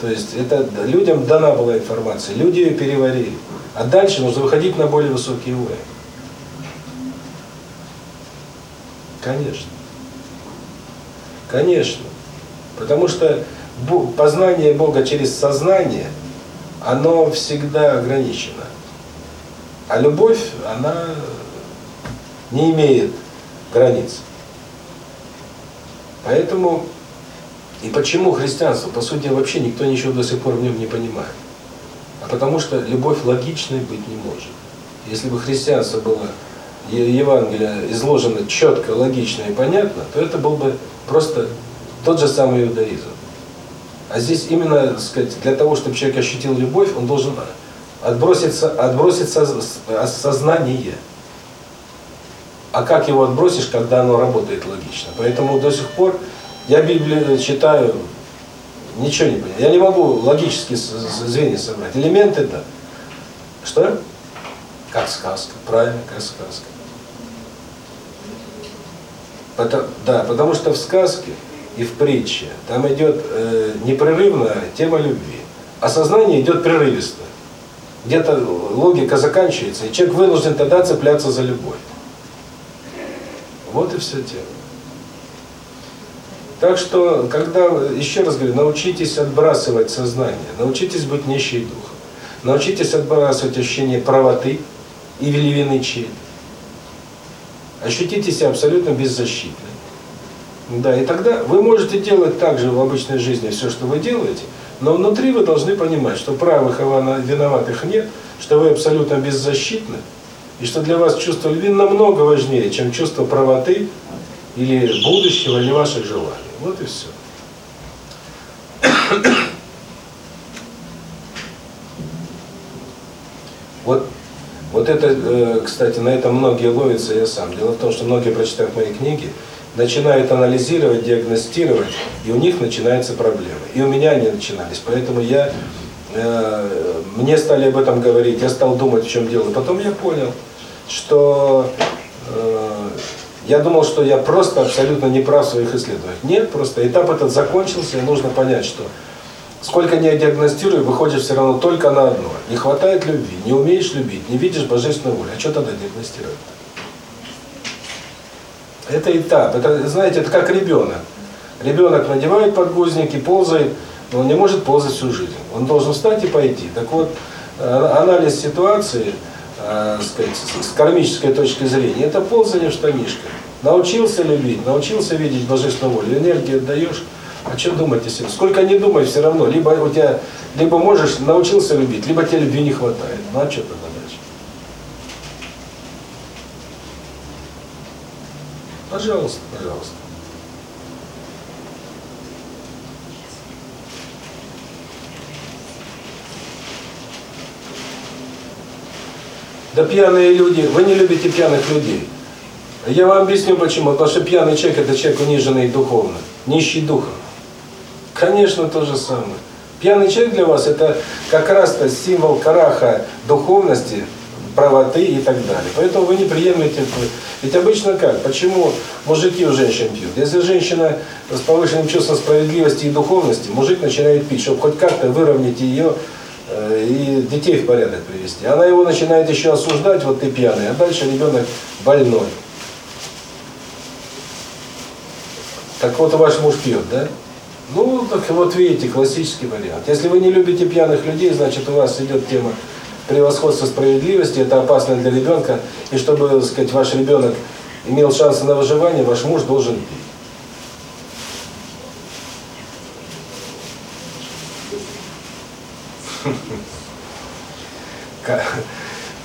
То есть это людям дана была информация, люди ее переварили. А дальше нужно выходить на более высокий уровень. Конечно. Конечно. Потому что познание Бога через сознание, оно всегда ограничено. А любовь, она не имеет границ. Поэтому, и почему христианство, по сути, вообще никто ничего до сих пор в нем не понимает. А потому что любовь логичной быть не может. Если бы христианство было, Евангелие изложено четко, логично и понятно, то это был бы просто тот же самый иудаизм. А здесь именно, так сказать, для того, чтобы человек ощутил любовь, он должен отброситься, отброситься сознание. А как его отбросишь, когда оно работает логично? Поэтому до сих пор я Библию читаю Ничего не понимаю. Я не могу логически звенья собрать. Элементы, да. Что? Как сказка. Правильно, как сказка. Потому, да, потому что в сказке и в притче там идет э, непрерывная тема любви. А сознание идет прерывисто. Где-то логика заканчивается, и человек вынужден тогда цепляться за любовь. Вот и все тема. Так что, когда, еще раз говорю, научитесь отбрасывать сознание, научитесь быть нищей духом, научитесь отбрасывать ощущение правоты и вины чьей Ощутите себя абсолютно беззащитным. Да, и тогда вы можете делать так же в обычной жизни все, что вы делаете, но внутри вы должны понимать, что правых и виноватых нет, что вы абсолютно беззащитны, и что для вас чувство любви намного важнее, чем чувство правоты или будущего, или ваших желаний. Вот и все. Вот, вот это, э, кстати, на этом многие ловятся, я сам. Дело в том, что многие, прочитав мои книги, начинают анализировать, диагностировать, и у них начинаются проблемы. И у меня они начинались. Поэтому я, э, мне стали об этом говорить, я стал думать, в чем дело. Потом я понял, что э, я думал, что я просто абсолютно не прав в своих исследованиях. Нет, просто этап этот закончился, и нужно понять, что сколько не диагностирую, выходишь все равно только на одно. Не хватает любви, не умеешь любить, не видишь божественную волю. А что тогда диагностировать? Это этап. Это, знаете, это как ребенок. Ребенок надевает подгузники, ползает, но он не может ползать всю жизнь. Он должен встать и пойти. Так вот, э, анализ ситуации, э, сказать, с кармической точки зрения, это ползание в штанишках. Научился любить, научился видеть божественную волю, энергию отдаешь, а что думать о себе? Сколько не думай, все равно, либо у тебя, либо можешь, научился любить, либо тебе любви не хватает. Ну а что тогда дальше? Пожалуйста, пожалуйста. Да пьяные люди, вы не любите пьяных людей. Я вам объясню почему. Потому что пьяный человек – это человек униженный духовно, нищий духом. Конечно, то же самое. Пьяный человек для вас – это как раз-то символ караха духовности, правоты и так далее. Поэтому вы не приемлете. Ведь обычно как? Почему мужики у женщин пьют? Если женщина с повышенным чувством справедливости и духовности, мужик начинает пить, чтобы хоть как-то выровнять ее и детей в порядок привести. Она его начинает еще осуждать, вот ты пьяный, а дальше ребенок больной. Так вот ваш муж пьет, да? Ну, так вот видите, классический вариант. Если вы не любите пьяных людей, значит у вас идет тема превосходства справедливости, это опасно для ребенка, и чтобы, так сказать, ваш ребенок имел шансы на выживание, ваш муж должен пить.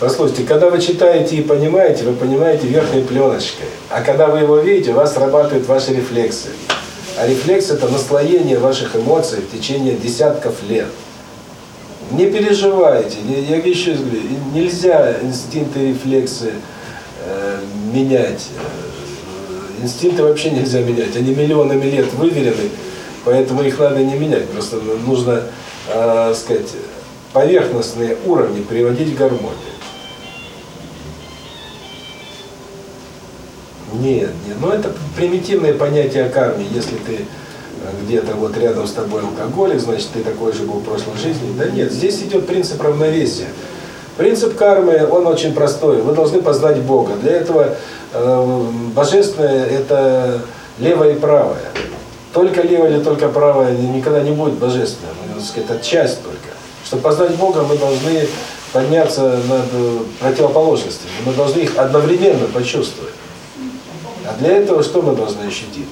Послушайте, когда вы читаете и понимаете, вы понимаете верхней пленочкой. А когда вы его видите, у вас срабатывают ваши рефлексы. А рефлекс – это наслоение ваших эмоций в течение десятков лет. Не переживайте, я еще раз говорю, нельзя инстинкты и рефлексы э, менять. Инстинкты вообще нельзя менять, они миллионами лет выверены, поэтому их надо не менять. Просто нужно, э, сказать, поверхностные уровни приводить в гармонию. Нет, нет, ну это примитивное понятие о карме, если ты где-то вот рядом с тобой алкоголик, значит ты такой же был в прошлой жизни. Да нет, здесь идет принцип равновесия. Принцип кармы, он очень простой. Вы должны познать Бога. Для этого э, божественное – это левое и правое. Только левое или только правое никогда не будет божественным. Это часть только. Чтобы познать Бога, мы должны подняться над противоположностями. Мы должны их одновременно почувствовать. Для этого что мы должны ощутить?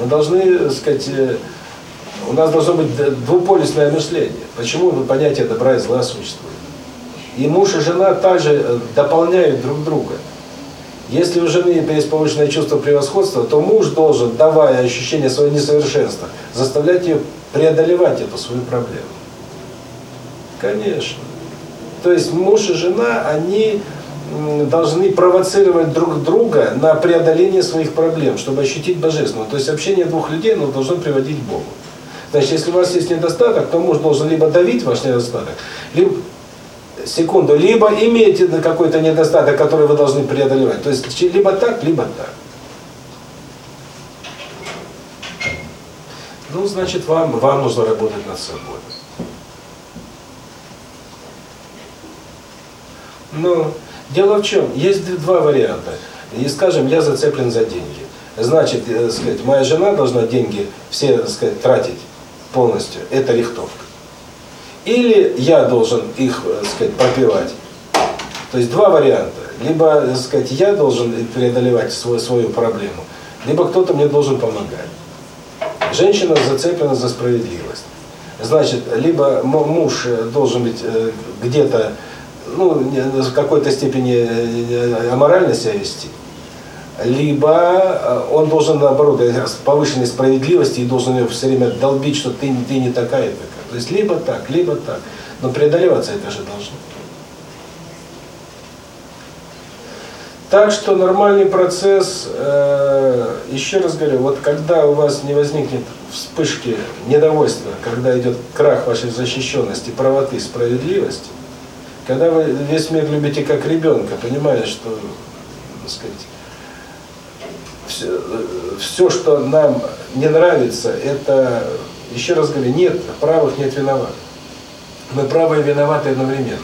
Мы должны, так сказать, э, у нас должно быть двуполюсное мышление. Почему понятие добра и зла существует? И муж и жена также э, дополняют друг друга. Если у жены есть повышенное чувство превосходства, то муж должен, давая ощущение своего несовершенства, заставлять ее преодолевать эту свою проблему. Конечно. То есть муж и жена, они должны провоцировать друг друга на преодоление своих проблем, чтобы ощутить божественное. То есть общение двух людей оно должно приводить к Богу. Значит, если у вас есть недостаток, то муж должен либо давить ваш недостаток, либо секунду, либо иметь какой-то недостаток, который вы должны преодолевать. То есть либо так, либо так. Ну, значит, вам, вам нужно работать над собой. Ну, Дело в чем? Есть два варианта. И скажем, я зацеплен за деньги. Значит, э, сказать, моя жена должна деньги все сказать, тратить полностью. Это рихтовка. Или я должен их так сказать, пропивать. То есть два варианта. Либо так сказать, я должен преодолевать свою, свою проблему, либо кто-то мне должен помогать. Женщина зацеплена за справедливость. Значит, либо муж должен быть э, где-то ну, в какой-то степени э, аморально себя вести, либо э, он должен, наоборот, с повышенной справедливости и должен ее все время долбить, что ты, ты не такая, такая. То есть либо так, либо так. Но преодолеваться это же должно. Так что нормальный процесс, э, еще раз говорю, вот когда у вас не возникнет вспышки недовольства, когда идет крах вашей защищенности, правоты, справедливости, когда вы весь мир любите как ребенка, понимая, что, так сказать, все, все, что нам не нравится, это, еще раз говорю, нет правых, нет виноватых. Мы правы и виноваты одновременно.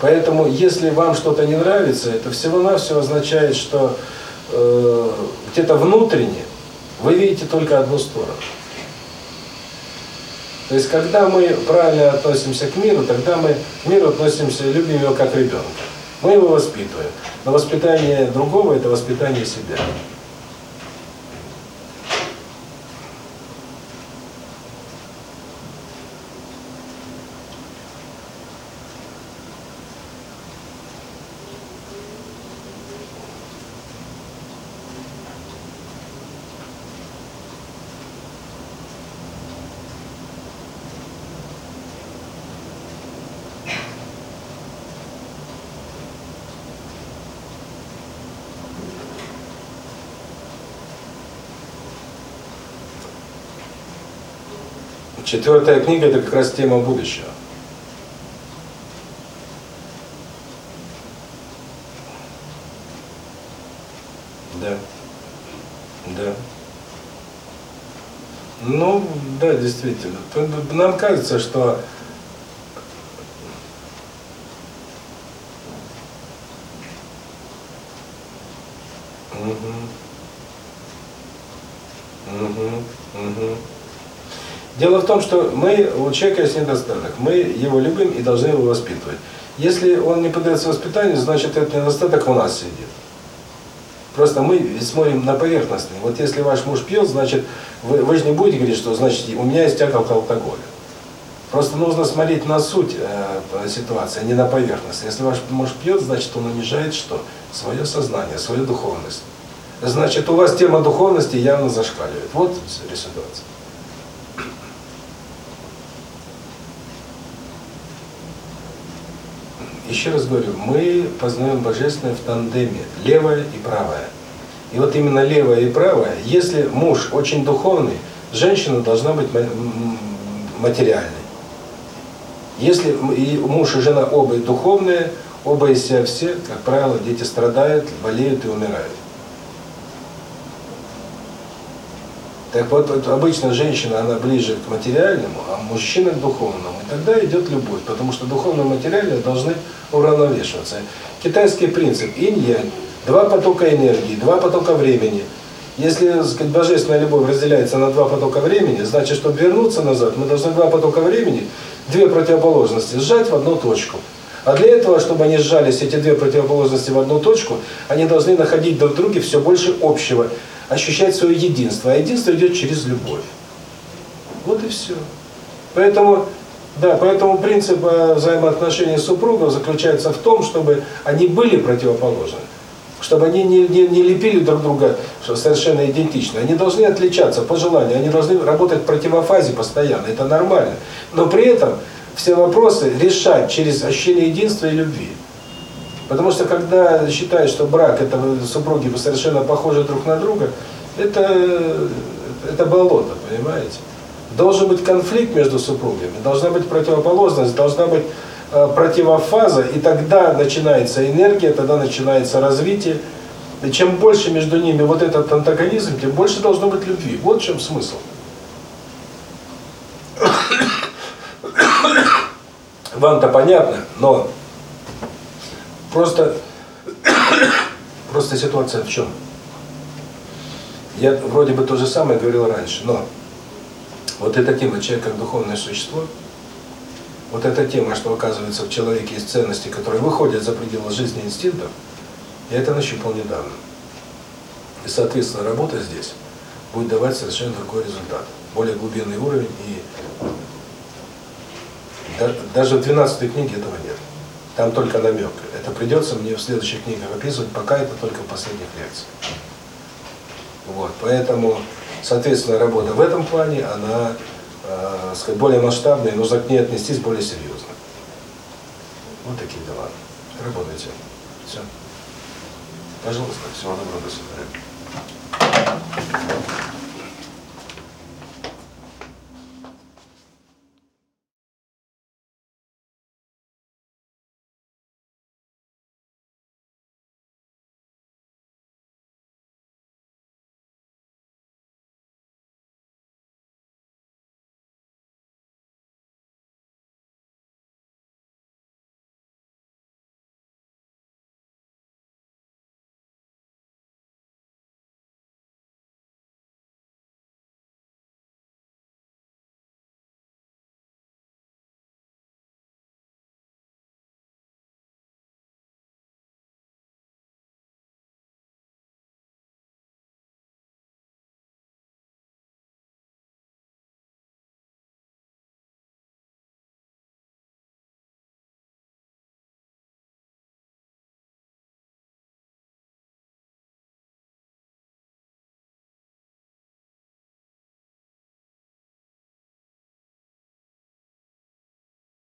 Поэтому, если вам что-то не нравится, это всего-навсего означает, что э, где-то внутренне вы видите только одну сторону. То есть, когда мы правильно относимся к миру, тогда мы к миру относимся, любим его как ребенка. Мы его воспитываем. Но воспитание другого – это воспитание себя. Четвертая книга – это как раз тема будущего. Да. Да. Ну, да, действительно. Нам кажется, что Дело в том, что мы, у человека есть недостаток, мы его любим и должны его воспитывать. Если он не поддается воспитанию, значит этот недостаток у нас сидит. Просто мы смотрим на поверхностный. Вот если ваш муж пьет, значит, вы, вы же не будете говорить, что значит у меня есть тяга к алкоголю. Просто нужно смотреть на суть э, ситуации, а не на поверхность. Если ваш муж пьет, значит он унижает что? Свое сознание, свою духовность. Значит, у вас тема духовности явно зашкаливает. Вот ситуация. Еще раз говорю, мы познаем Божественное в тандеме, левое и правое. И вот именно левое и правое, если муж очень духовный, женщина должна быть материальной. Если и муж и жена оба духовные, оба из себя все, как правило, дети страдают, болеют и умирают. Так вот, обычно женщина, она ближе к материальному, а мужчина к духовному. И тогда идет любовь, потому что духовное и материальное должны уравновешиваться. Китайский принцип инь-янь, два потока энергии, два потока времени. Если сказать, божественная любовь разделяется на два потока времени, значит, чтобы вернуться назад, мы должны два потока времени, две противоположности, сжать в одну точку. А для этого, чтобы они сжались, эти две противоположности в одну точку, они должны находить друг в друге все больше общего ощущать свое единство. А единство идет через любовь. Вот и все. Поэтому, да, поэтому принцип э, взаимоотношений супругов заключается в том, чтобы они были противоположны. Чтобы они не, не, не лепили друг друга совершенно идентично. Они должны отличаться по желанию, они должны работать в противофазе постоянно. Это нормально. Но при этом все вопросы решать через ощущение единства и любви. Потому что когда считают, что брак это супруги совершенно похожи друг на друга, это это болото, понимаете? Должен быть конфликт между супругами, должна быть противоположность, должна быть э, противофаза, и тогда начинается энергия, тогда начинается развитие. И чем больше между ними вот этот антагонизм, тем больше должно быть любви. Вот в чем смысл. <coughs> Вам-то понятно, но Просто, просто ситуация в чем? Я вроде бы то же самое говорил раньше, но вот эта тема человек как духовное существо, вот эта тема, что оказывается в человеке есть ценности, которые выходят за пределы жизни инстинктов, я это нащупал недавно. И, соответственно, работа здесь будет давать совершенно другой результат. Более глубинный уровень и даже в 12 книге этого нет. Там только намек. Это придется мне в следующих книгах описывать, пока это только в последних лекциях. Вот, поэтому, соответственно, работа в этом плане, она, э, сказать, более масштабная, нужно к ней отнестись более серьезно. Вот такие дела. Работайте. Все. Пожалуйста, всего доброго, до свидания.